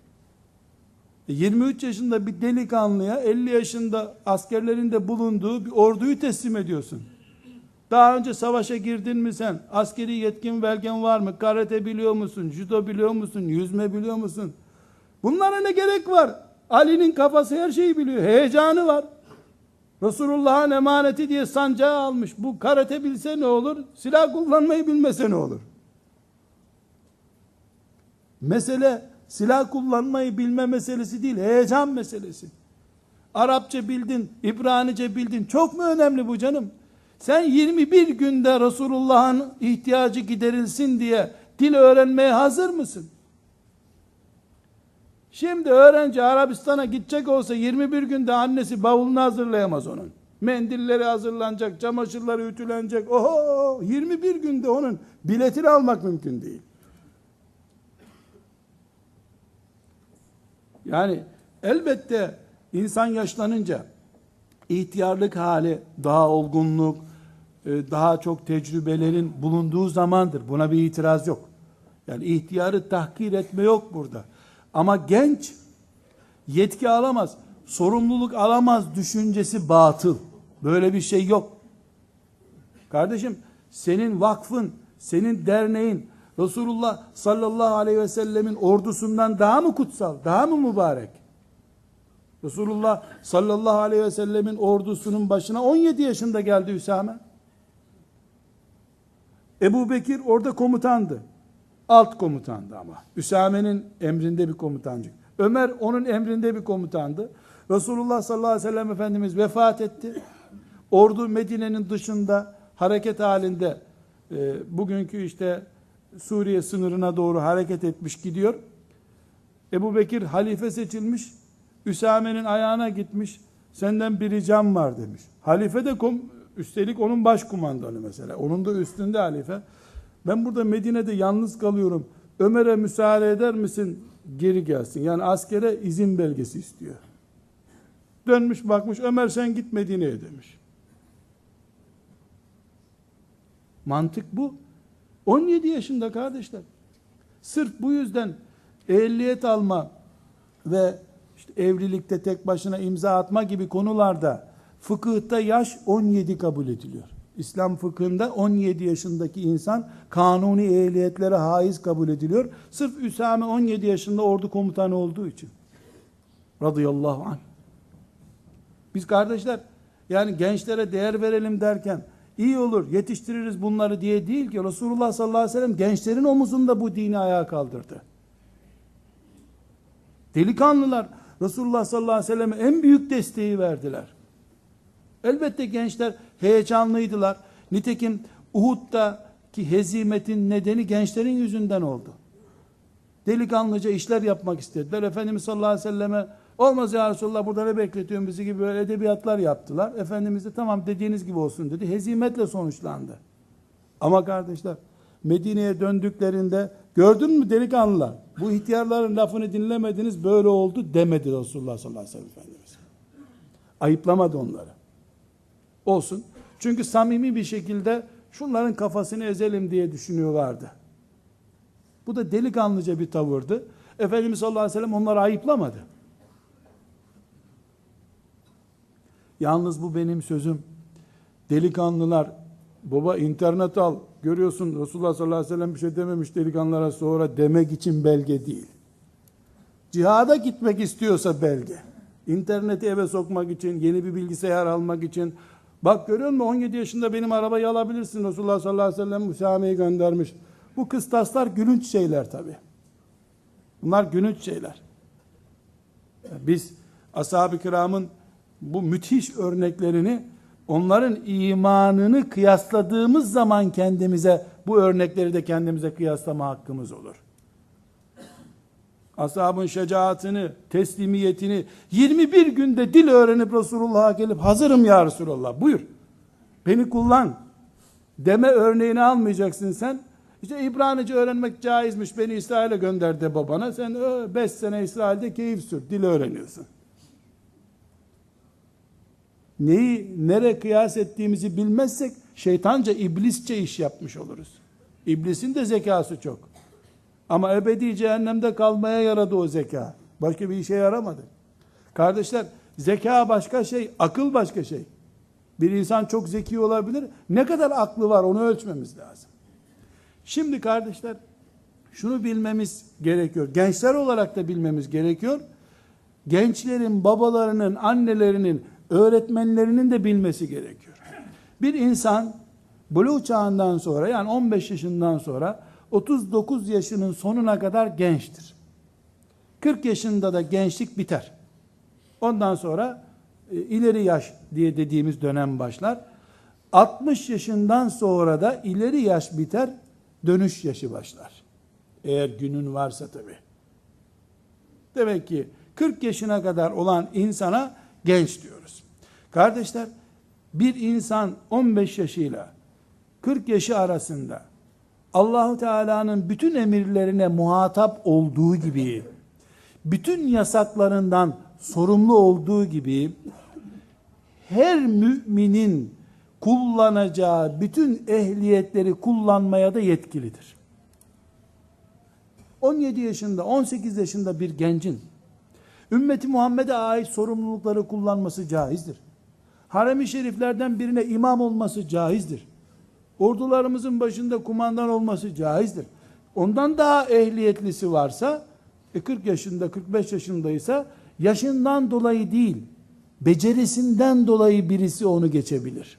23 e, yaşında bir delikanlıya 50 yaşında askerlerin de bulunduğu bir orduyu teslim ediyorsun. Daha önce savaşa girdin mi sen? Askeri yetkin belgen var mı? Karate biliyor musun? Judo biliyor musun? Yüzme biliyor musun? Bunlara ne gerek var? Ali'nin kafası her şeyi biliyor. Heyecanı var. Resulullah'ın emaneti diye sancağı almış. Bu karate bilse ne olur? Silah kullanmayı bilmese ne olur? Mesele silah kullanmayı bilme meselesi değil, heyecan meselesi. Arapça bildin, İbranice bildin. Çok mu önemli bu canım? Sen 21 günde Resulullah'ın ihtiyacı giderilsin diye dil öğrenmeye hazır mısın? Şimdi öğrenci Arabistan'a gidecek olsa 21 günde annesi bavulunu hazırlayamaz onun. Mendilleri hazırlanacak, çamaşırları ütülenecek. Oho 21 günde onun biletini almak mümkün değil. Yani elbette insan yaşlanınca ihtiyarlık hali, daha olgunluk, e, daha çok tecrübelerin bulunduğu zamandır. Buna bir itiraz yok. Yani ihtiyarı tahkir etme yok burada. Ama genç yetki alamaz, sorumluluk alamaz düşüncesi batıl. Böyle bir şey yok. Kardeşim senin vakfın, senin derneğin Resulullah sallallahu aleyhi ve sellemin ordusundan daha mı kutsal, daha mı mübarek? Resulullah sallallahu aleyhi ve sellemin ordusunun başına 17 yaşında geldi Üsame. Ebu Bekir orada komutandı. Alt komutandı ama. Üsame'nin emrinde bir komutancık. Ömer onun emrinde bir komutandı. Resulullah sallallahu aleyhi ve sellem Efendimiz vefat etti. Ordu Medine'nin dışında hareket halinde e, bugünkü işte Suriye sınırına doğru hareket etmiş gidiyor. Ebu Bekir halife seçilmiş. Üsame'nin ayağına gitmiş. Senden bir ricam var demiş. Halife de kom üstelik onun başkumandanı mesela. Onun da üstünde halife. Ben burada Medine'de yalnız kalıyorum. Ömer'e müsaade eder misin? Geri gelsin. Yani askere izin belgesi istiyor. Dönmüş bakmış Ömer sen git Medine'ye demiş. Mantık bu. 17 yaşında kardeşler. Sırf bu yüzden ehliyet alma ve işte evlilikte tek başına imza atma gibi konularda fıkıhta yaş 17 kabul ediliyor. İslam fıkhında 17 yaşındaki insan kanuni ehliyetlere haiz kabul ediliyor. Sırf Üsame 17 yaşında ordu komutanı olduğu için. Radıyallahu anh. Biz kardeşler yani gençlere değer verelim derken iyi olur yetiştiririz bunları diye değil ki Resulullah sallallahu aleyhi ve sellem gençlerin omuzunda bu dini ayağa kaldırdı. Delikanlılar Resulullah sallallahu aleyhi ve selleme en büyük desteği verdiler. Elbette gençler heyecanlıydılar. Nitekim Uhud'daki hezimetin nedeni gençlerin yüzünden oldu. Delikanlıca işler yapmak istediler. Efendimiz sallallahu aleyhi ve selleme olmaz ya Resulullah burada ne bekletiyorsun bizi gibi böyle edebiyatlar yaptılar. Efendimiz de tamam dediğiniz gibi olsun dedi. Hezimetle sonuçlandı. Ama kardeşler Medine'ye döndüklerinde gördün mü delikanlılar bu ihtiyarların lafını dinlemediniz böyle oldu demedi Resulullah sallallahu aleyhi ve sellem. Ayıplamadı onları. Olsun. Çünkü samimi bir şekilde şunların kafasını ezelim diye düşünüyorlardı. Bu da delikanlıca bir tavırdı. Efendimiz sallallahu aleyhi ve sellem onları ayıplamadı. Yalnız bu benim sözüm. Delikanlılar baba internet al görüyorsun Resulullah sallallahu aleyhi ve sellem bir şey dememiş delikanlılara sonra demek için belge değil. Cihada gitmek istiyorsa belge. İnterneti eve sokmak için, yeni bir bilgisayar almak için. Bak görüyor musun 17 yaşında benim arabayı alabilirsin. Resulullah sallallahu aleyhi ve sellem Müsame'yi göndermiş. Bu kıstaslar gülünç şeyler tabi. Bunlar gülünç şeyler. Biz ashab-ı kiramın bu müthiş örneklerini onların imanını kıyasladığımız zaman kendimize bu örnekleri de kendimize kıyaslama hakkımız olur. ashabın şecaatini, teslimiyetini 21 günde dil öğrenip Resulullah'a gelip hazırım ya Resulallah buyur. Beni kullan deme örneğini almayacaksın sen. İşte İbranice öğrenmek caizmiş beni İsrail'e gönder de babana. Sen 5 sene İsrail'de keyif sür. Dil öğreniyorsun. Neyi nere kıyas ettiğimizi bilmezsek şeytanca iblisçe iş yapmış oluruz. İblisin de zekası çok. Ama ebedi cehennemde kalmaya yaradı o zeka. Başka bir işe yaramadı. Kardeşler zeka başka şey, akıl başka şey. Bir insan çok zeki olabilir. Ne kadar aklı var onu ölçmemiz lazım. Şimdi kardeşler şunu bilmemiz gerekiyor. Gençler olarak da bilmemiz gerekiyor. Gençlerin, babalarının, annelerinin, öğretmenlerinin de bilmesi gerekiyor. Bir insan buluğ çağından sonra yani 15 yaşından sonra 39 yaşının sonuna kadar gençtir. 40 yaşında da gençlik biter. Ondan sonra e, ileri yaş diye dediğimiz dönem başlar. 60 yaşından sonra da ileri yaş biter, dönüş yaşı başlar. Eğer günün varsa tabi. Demek ki 40 yaşına kadar olan insana genç diyoruz. Kardeşler, bir insan 15 yaşıyla 40 yaşı arasında Allahu Teala'nın bütün emirlerine muhatap olduğu gibi bütün yasaklarından sorumlu olduğu gibi her müminin kullanacağı bütün ehliyetleri kullanmaya da yetkilidir. 17 yaşında, 18 yaşında bir gencin ümmeti Muhammed'e ait sorumlulukları kullanması caizdir. Harem-i şeriflerden birine imam olması caizdir. Ordularımızın başında kumandan olması caizdir. Ondan daha ehliyetlisi varsa, e 40 yaşında, 45 yaşındaysa, yaşından dolayı değil, becerisinden dolayı birisi onu geçebilir.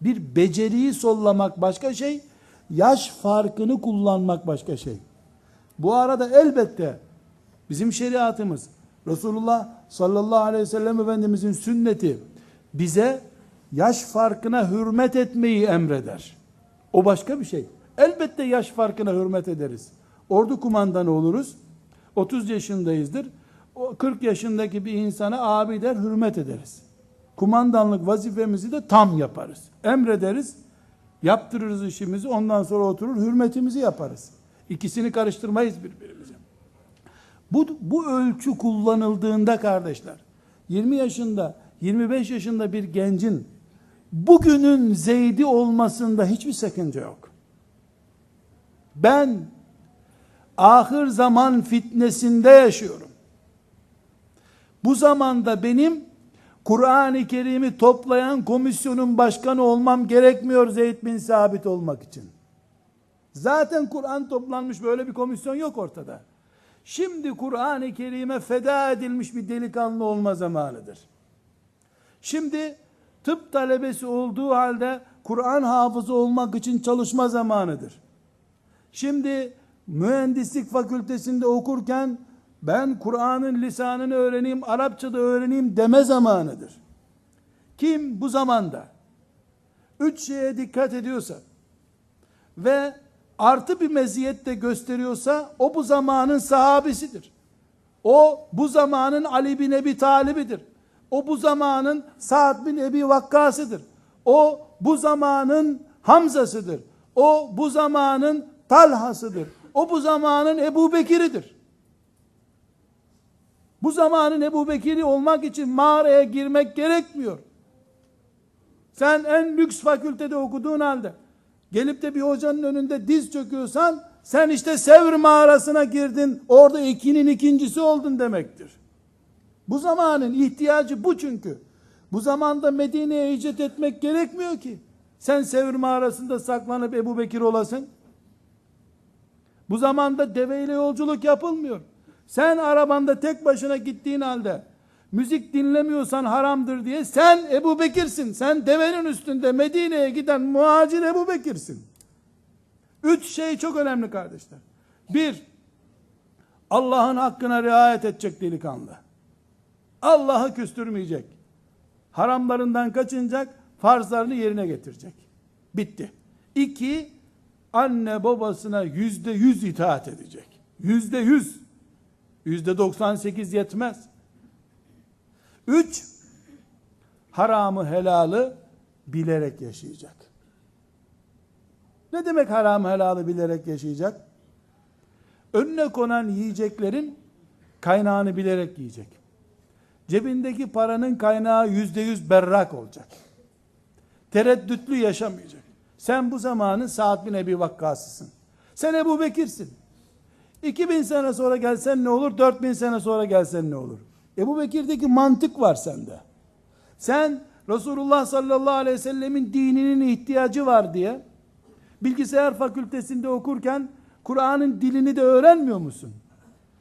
Bir beceriyi sollamak başka şey, yaş farkını kullanmak başka şey. Bu arada elbette bizim şeriatımız, Resulullah sallallahu aleyhi ve sellem Efendimizin sünneti bize yaş farkına hürmet etmeyi emreder. O başka bir şey. Elbette yaş farkına hürmet ederiz. Ordu kumandanı oluruz. 30 yaşındayızdır. O 40 yaşındaki bir insana abi der hürmet ederiz. Kumandanlık vazifemizi de tam yaparız. Emrederiz. Yaptırırız işimizi. Ondan sonra oturur hürmetimizi yaparız. İkisini karıştırmayız birbirimize. Bu, bu ölçü kullanıldığında kardeşler 20 yaşında 25 yaşında bir gencin bugünün zeydi olmasında hiçbir sakınca yok. Ben ahir zaman fitnesinde yaşıyorum. Bu zamanda benim Kur'an-ı Kerim'i toplayan komisyonun başkanı olmam gerekmiyor Zeyd bin Sabit olmak için. Zaten Kur'an toplanmış böyle bir komisyon yok ortada. Şimdi Kur'an-ı Kerim'e feda edilmiş bir delikanlı olma zamanıdır. Şimdi tıp talebesi olduğu halde Kur'an hafızı olmak için çalışma zamanıdır. Şimdi mühendislik fakültesinde okurken ben Kur'an'ın lisanını öğreneyim, Arapça da öğreneyim deme zamanıdır. Kim bu zamanda üç şeye dikkat ediyorsa ve artı bir meziyet de gösteriyorsa o bu zamanın sahabesidir. O bu zamanın Ali bin Ebi Talibidir. O bu zamanın Sa'd bin Ebi Vakkasıdır. O bu zamanın Hamza'sıdır. O bu zamanın Talha'sıdır. O bu zamanın Ebu Bekir'idir. Bu zamanın Ebu Bekir'i olmak için mağaraya girmek gerekmiyor. Sen en lüks fakültede okuduğun halde gelip de bir hocanın önünde diz çöküyorsan sen işte Sevr mağarasına girdin orada ikinin ikincisi oldun demektir. Bu zamanın ihtiyacı bu çünkü. Bu zamanda Medine'ye hicret etmek gerekmiyor ki. Sen Sevr mağarasında saklanıp Ebu Bekir olasın. Bu zamanda deveyle yolculuk yapılmıyor. Sen arabanda tek başına gittiğin halde müzik dinlemiyorsan haramdır diye sen Ebu Bekir'sin. Sen devenin üstünde Medine'ye giden muhacir Ebu Bekir'sin. Üç şey çok önemli kardeşler. Bir, Allah'ın hakkına riayet edecek delikanlı. Allah'ı küstürmeyecek. Haramlarından kaçınacak, farzlarını yerine getirecek. Bitti. İki, anne babasına yüzde yüz itaat edecek. Yüzde yüz. Yüzde 98 yetmez. Üç, haramı helalı bilerek yaşayacak. Ne demek haram helalı bilerek yaşayacak? Önüne konan yiyeceklerin kaynağını bilerek yiyecek. Cebindeki paranın kaynağı yüzde yüz berrak olacak. Tereddütlü yaşamayacak. Sen bu zamanın Sa'd bin Ebi Vakkas'ısın. Sen Ebu Bekir'sin. 2000 sene sonra gelsen ne olur? 4000 sene sonra gelsen ne olur? Ebu Bekir'deki mantık var sende. Sen Resulullah sallallahu aleyhi ve sellemin dininin ihtiyacı var diye bilgisayar fakültesinde okurken Kur'an'ın dilini de öğrenmiyor musun?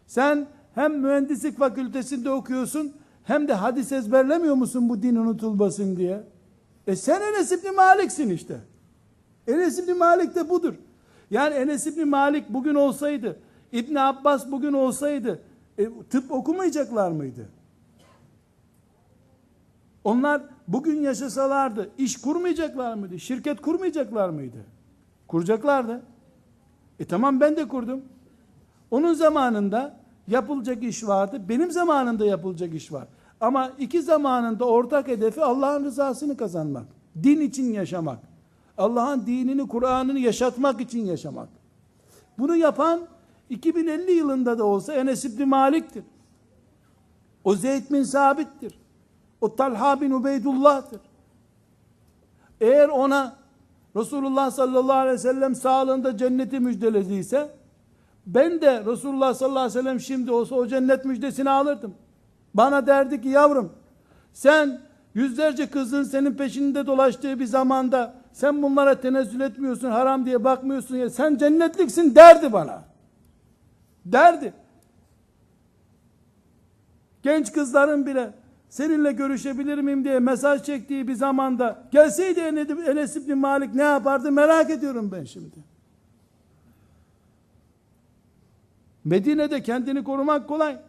Sen hem mühendislik fakültesinde okuyorsun hem de hadis ezberlemiyor musun bu din unutulmasın diye? E sen Enes İbni Malik'sin işte. Enes İbni Malik de budur. Yani Enes İbni Malik bugün olsaydı, İbni Abbas bugün olsaydı, e, tıp okumayacaklar mıydı? Onlar bugün yaşasalardı iş kurmayacaklar mıydı? Şirket kurmayacaklar mıydı? Kuracaklardı. E tamam ben de kurdum. Onun zamanında yapılacak iş vardı. Benim zamanında yapılacak iş var. Ama iki zamanında ortak hedefi Allah'ın rızasını kazanmak. Din için yaşamak. Allah'ın dinini, Kur'an'ını yaşatmak için yaşamak. Bunu yapan 2050 yılında da olsa Enes İbni Malik'tir. O Zeyd bin Sabit'tir. O Talha bin Ubeydullah'tır. Eğer ona Resulullah sallallahu aleyhi ve sellem sağlığında cenneti müjdelediyse ben de Resulullah sallallahu aleyhi ve sellem şimdi olsa o cennet müjdesini alırdım. Bana derdi ki yavrum sen yüzlerce kızın senin peşinde dolaştığı bir zamanda sen bunlara tenezzül etmiyorsun haram diye bakmıyorsun ya sen cennetliksin derdi bana. Derdi. Genç kızların bile seninle görüşebilir miyim diye mesaj çektiği bir zamanda gelseydi Enes İbni Malik ne yapardı merak ediyorum ben şimdi. Medine'de kendini korumak kolay.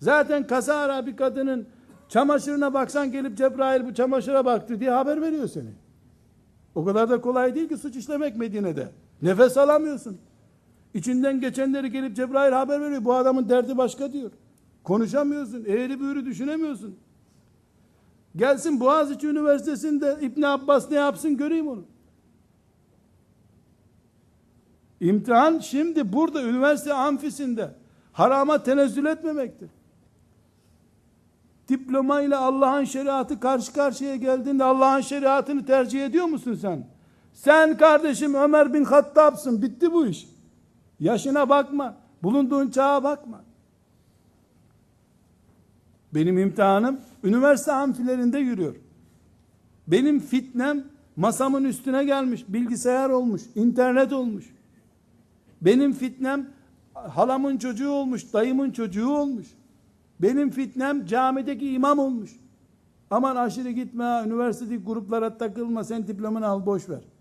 Zaten kazara bir kadının çamaşırına baksan gelip Cebrail bu çamaşıra baktı diye haber veriyor seni. O kadar da kolay değil ki suç işlemek Medine'de. Nefes alamıyorsun. İçinden geçenleri gelip Cebrail haber veriyor. Bu adamın derdi başka diyor. Konuşamıyorsun. Eğri büğrü düşünemiyorsun. Gelsin Boğaziçi Üniversitesi'nde İbn Abbas ne yapsın göreyim onu. İmtihan şimdi burada üniversite amfisinde harama tenezzül etmemektir. Diplomayla Allah'ın şeriatı karşı karşıya geldiğinde Allah'ın şeriatını tercih ediyor musun sen? Sen kardeşim Ömer bin Hattab'sın. Bitti bu iş. Yaşına bakma. Bulunduğun çağa bakma. Benim imtihanım üniversite amfilerinde yürüyor. Benim fitnem masamın üstüne gelmiş. Bilgisayar olmuş. internet olmuş. Benim fitnem halamın çocuğu olmuş. Dayımın çocuğu olmuş. Benim fitnem camideki imam olmuş. Aman aşırı gitme üniversitedeki gruplara takılma sen diplomanı al boş ver.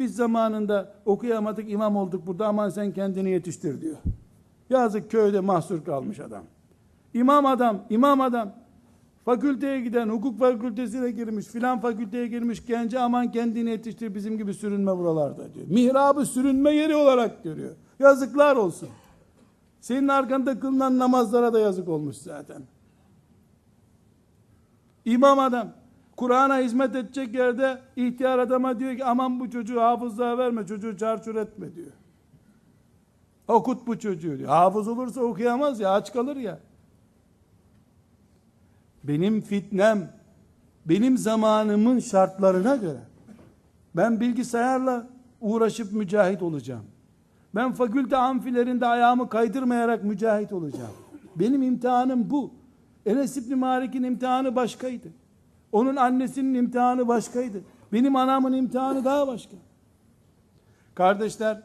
Biz zamanında okuyamadık imam olduk burada aman sen kendini yetiştir diyor. Yazık köyde mahsur kalmış adam. İmam adam, imam adam. Fakülteye giden, hukuk fakültesine girmiş, filan fakülteye girmiş genci aman kendini yetiştir bizim gibi sürünme buralarda diyor. Mihrabı sürünme yeri olarak görüyor. Yazıklar olsun. Senin arkanda kılınan namazlara da yazık olmuş zaten. İmam adam, Kur'an'a hizmet edecek yerde ihtiyar adama diyor ki aman bu çocuğu hafızlığa verme, çocuğu çarçur etme diyor. Okut bu çocuğu diyor. Hafız olursa okuyamaz ya, aç kalır ya. Benim fitnem, benim zamanımın şartlarına göre ben bilgisayarla uğraşıp mücahit olacağım. Ben fakülte amfilerinde ayağımı kaydırmayarak mücahit olacağım. Benim imtihanım bu. Enes İbni Malik'in imtihanı başkaydı. Onun annesinin imtihanı başkaydı. Benim anamın imtihanı daha başka. Kardeşler,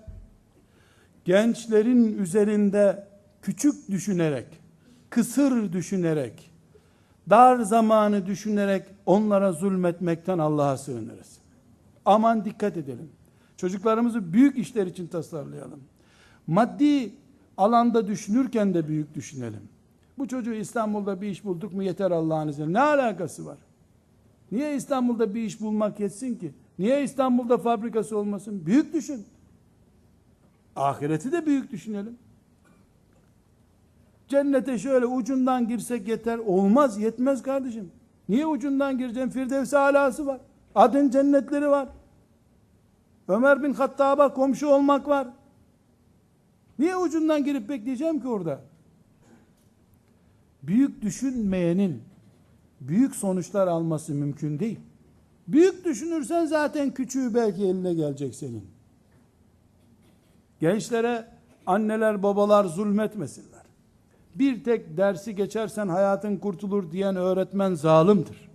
gençlerin üzerinde küçük düşünerek, kısır düşünerek, dar zamanı düşünerek onlara zulmetmekten Allah'a sığınırız. Aman dikkat edelim. Çocuklarımızı büyük işler için tasarlayalım. Maddi alanda düşünürken de büyük düşünelim. Bu çocuğu İstanbul'da bir iş bulduk mu yeter Allah'ın izniyle. Ne alakası var? Niye İstanbul'da bir iş bulmak yetsin ki? Niye İstanbul'da fabrikası olmasın? Büyük düşün. Ahireti de büyük düşünelim. Cennete şöyle ucundan girsek yeter. Olmaz, yetmez kardeşim. Niye ucundan gireceğim? Firdevs alası var. Adın cennetleri var. Ömer bin Hattab'a komşu olmak var. Niye ucundan girip bekleyeceğim ki orada? Büyük düşünmeyenin büyük sonuçlar alması mümkün değil. Büyük düşünürsen zaten küçüğü belki eline gelecek senin. Gençlere anneler babalar zulmetmesinler. Bir tek dersi geçersen hayatın kurtulur diyen öğretmen zalimdir.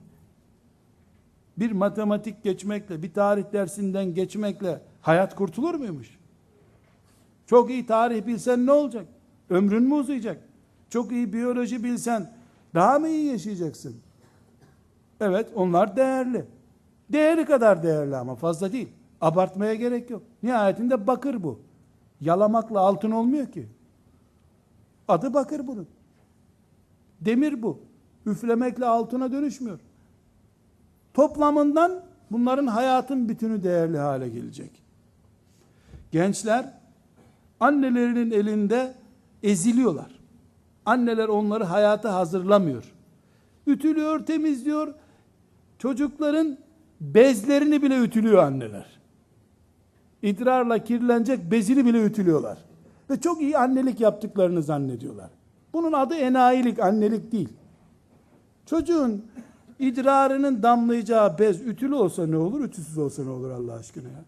Bir matematik geçmekle, bir tarih dersinden geçmekle hayat kurtulur muymuş? Çok iyi tarih bilsen ne olacak? Ömrün mü uzayacak? Çok iyi biyoloji bilsen daha mı iyi yaşayacaksın? Evet onlar değerli. Değeri kadar değerli ama fazla değil. Abartmaya gerek yok. Nihayetinde bakır bu. Yalamakla altın olmuyor ki. Adı bakır bunun. Demir bu. Üflemekle altına dönüşmüyor. Toplamından bunların hayatın bütünü değerli hale gelecek. Gençler annelerinin elinde eziliyorlar. Anneler onları hayata hazırlamıyor. Ütülüyor, temizliyor. Çocukların bezlerini bile ütülüyor anneler. İdrarla kirlenecek bezini bile ütülüyorlar. Ve çok iyi annelik yaptıklarını zannediyorlar. Bunun adı enayilik, annelik değil. Çocuğun idrarının damlayacağı bez ütülü olsa ne olur, ütüsüz olsa ne olur Allah aşkına ya.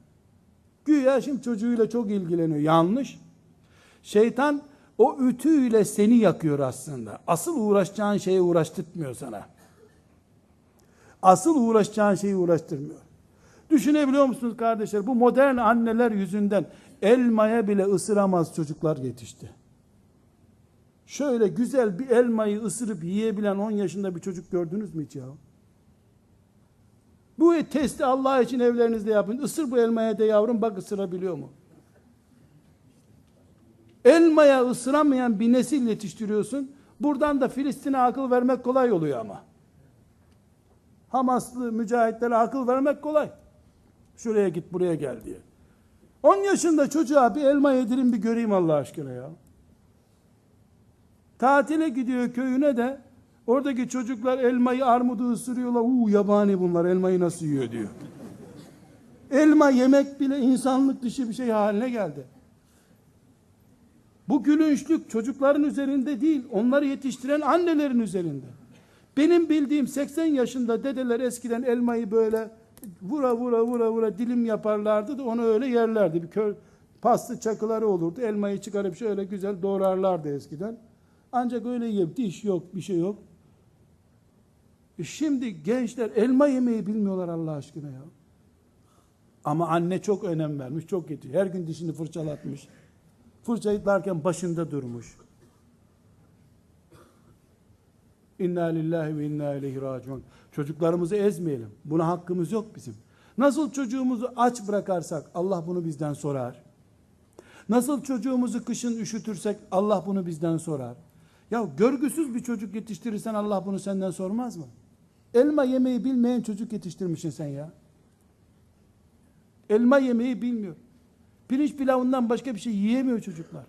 Güya şimdi çocuğuyla çok ilgileniyor. Yanlış. Şeytan o ütüyle seni yakıyor aslında. Asıl uğraşacağın şeye uğraştırmıyor sana. Asıl uğraşacağın şeyi uğraştırmıyor. Düşünebiliyor musunuz kardeşler? Bu modern anneler yüzünden elmaya bile ısıramaz çocuklar yetişti. Şöyle güzel bir elmayı ısırıp yiyebilen 10 yaşında bir çocuk gördünüz mü hiç ya? Bu testi Allah için evlerinizde yapın. Isır bu elmaya de yavrum bak ısırabiliyor mu? Elmaya ısıramayan bir nesil yetiştiriyorsun. Buradan da Filistin'e akıl vermek kolay oluyor ama. Hamaslı mücahitlere akıl vermek kolay. Şuraya git buraya gel diye. 10 yaşında çocuğa bir elma yedirin bir göreyim Allah aşkına ya. Tatile gidiyor köyüne de oradaki çocuklar elmayı armudu ısırıyorlar. Uuu yabani bunlar elmayı nasıl yiyor diyor. Elma yemek bile insanlık dışı bir şey haline geldi. Bu gülünçlük çocukların üzerinde değil, onları yetiştiren annelerin üzerinde. Benim bildiğim 80 yaşında dedeler eskiden elmayı böyle vura vura vura vura dilim yaparlardı da onu öyle yerlerdi. Bir kör paslı çakıları olurdu. Elmayı çıkarıp şöyle güzel doğrarlardı eskiden. Ancak öyle yiyip diş yok, bir şey yok. E şimdi gençler elma yemeyi bilmiyorlar Allah aşkına ya. Ama anne çok önem vermiş, çok yetiyor. Her gün dişini fırçalatmış. Fırçayıtlarken başında durmuş. İnna lillahi ve inna ileyhi raciun. Çocuklarımızı ezmeyelim. Buna hakkımız yok bizim. Nasıl çocuğumuzu aç bırakarsak Allah bunu bizden sorar. Nasıl çocuğumuzu kışın üşütürsek Allah bunu bizden sorar. Ya görgüsüz bir çocuk yetiştirirsen Allah bunu senden sormaz mı? Elma yemeyi bilmeyen çocuk yetiştirmişsin sen ya. Elma yemeyi bilmiyor. Pirinç pilavından başka bir şey yiyemiyor çocuklar.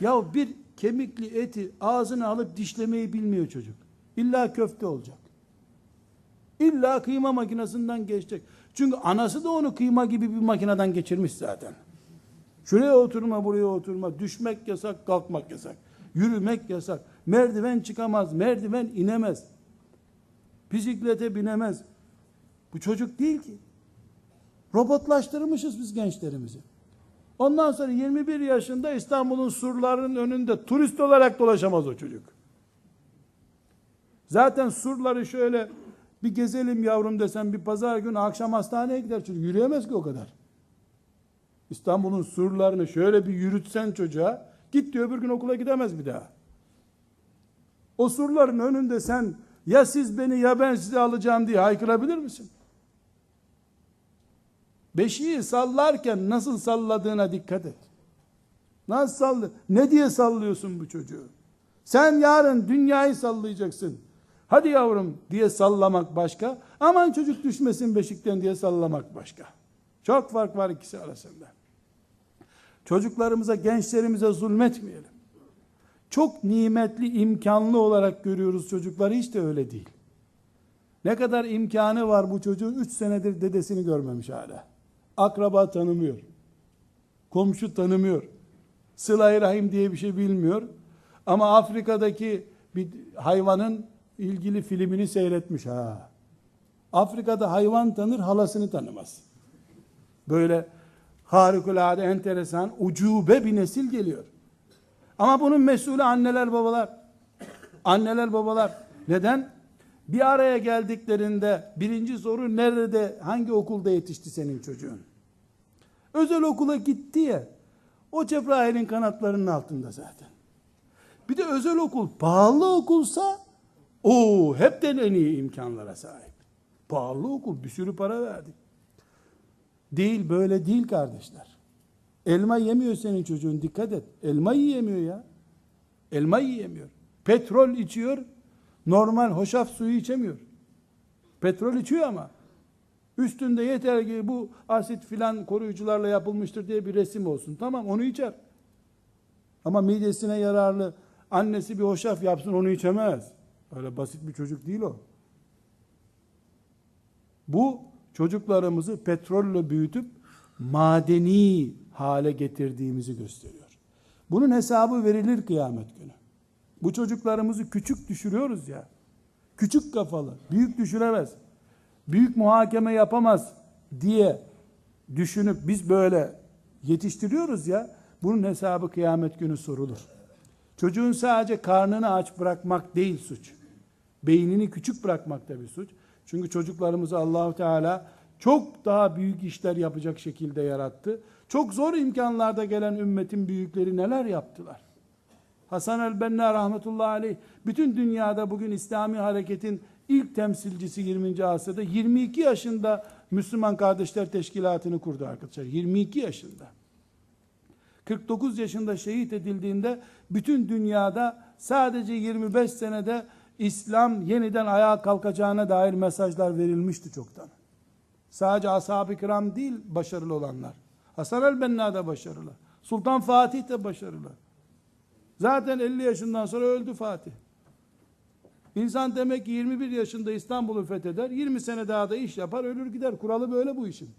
Ya bir kemikli eti ağzına alıp dişlemeyi bilmiyor çocuk. İlla köfte olacak. İlla kıyma makinesinden geçecek. Çünkü anası da onu kıyma gibi bir makineden geçirmiş zaten. Şuraya oturma, buraya oturma. Düşmek yasak, kalkmak yasak. Yürümek yasak. Merdiven çıkamaz, merdiven inemez. Bisiklete binemez. Bu çocuk değil ki. Robotlaştırmışız biz gençlerimizi. Ondan sonra 21 yaşında İstanbul'un surlarının önünde turist olarak dolaşamaz o çocuk. Zaten surları şöyle bir gezelim yavrum desem bir pazar günü akşam hastaneye gider çocuk. Yürüyemez ki o kadar. İstanbul'un surlarını şöyle bir yürütsen çocuğa git diyor öbür gün okula gidemez bir daha. O surların önünde sen ya siz beni ya ben sizi alacağım diye haykırabilir misin? Beşiği sallarken nasıl salladığına dikkat et. Nasıl sallıyor? Ne diye sallıyorsun bu çocuğu? Sen yarın dünyayı sallayacaksın. Hadi yavrum diye sallamak başka. Aman çocuk düşmesin beşikten diye sallamak başka. Çok fark var ikisi arasında. Çocuklarımıza, gençlerimize zulmetmeyelim. çok nimetli, imkanlı olarak görüyoruz çocukları hiç de öyle değil. Ne kadar imkanı var bu çocuğun 3 senedir dedesini görmemiş hala. Akraba tanımıyor. Komşu tanımıyor. Sıla-i Rahim diye bir şey bilmiyor. Ama Afrika'daki bir hayvanın ilgili filmini seyretmiş ha. Afrika'da hayvan tanır, halasını tanımaz. Böyle harikulade, enteresan, ucube bir nesil geliyor. Ama bunun mesulü anneler babalar. Anneler babalar. Neden? Bir araya geldiklerinde birinci soru nerede, hangi okulda yetişti senin çocuğun? Özel okula gitti ya. O Cebrail'in kanatlarının altında zaten. Bir de özel okul pahalı okulsa o hepten en iyi imkanlara sahip. Pahalı okul bir sürü para verdik. Değil böyle değil kardeşler. Elma yemiyor senin çocuğun dikkat et. Elma yiyemiyor ya. Elma yiyemiyor. Petrol içiyor. Normal hoşaf suyu içemiyor. Petrol içiyor ama üstünde yeter ki bu asit filan koruyucularla yapılmıştır diye bir resim olsun. Tamam onu içer. Ama midesine yararlı annesi bir hoşaf yapsın onu içemez. Öyle basit bir çocuk değil o. Bu çocuklarımızı petrolle büyütüp madeni hale getirdiğimizi gösteriyor. Bunun hesabı verilir kıyamet günü. Bu çocuklarımızı küçük düşürüyoruz ya. Küçük kafalı, büyük düşüremez. Büyük muhakeme yapamaz diye düşünüp biz böyle yetiştiriyoruz ya. Bunun hesabı kıyamet günü sorulur. Çocuğun sadece karnını aç bırakmak değil suç. Beynini küçük bırakmak da bir suç. Çünkü çocuklarımızı Allahu Teala çok daha büyük işler yapacak şekilde yarattı. Çok zor imkanlarda gelen ümmetin büyükleri neler yaptılar? Hasan el-Benna rahmetullahi aleyh bütün dünyada bugün İslami hareketin ilk temsilcisi 20. asırda 22 yaşında Müslüman Kardeşler Teşkilatı'nı kurdu arkadaşlar. 22 yaşında. 49 yaşında şehit edildiğinde bütün dünyada sadece 25 senede İslam yeniden ayağa kalkacağına dair mesajlar verilmişti çoktan. Sadece ashab-ı kiram değil başarılı olanlar. Hasan el-Benna da başarılı. Sultan Fatih de başarılı. Zaten 50 yaşından sonra öldü Fatih. İnsan demek ki 21 yaşında İstanbul'u fetheder, 20 sene daha da iş yapar, ölür gider. Kuralı böyle bu işin.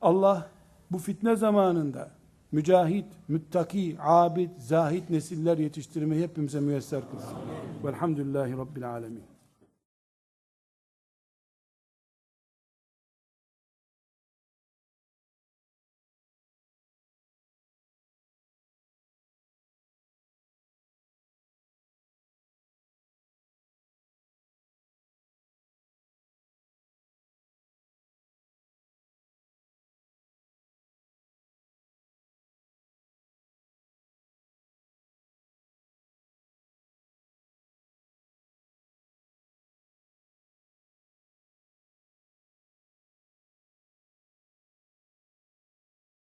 Allah bu fitne zamanında mücahit, müttaki, abid, zahid nesiller yetiştirmeyi hepimize müyesser kılsın. Velhamdülillahi Rabbil alemin.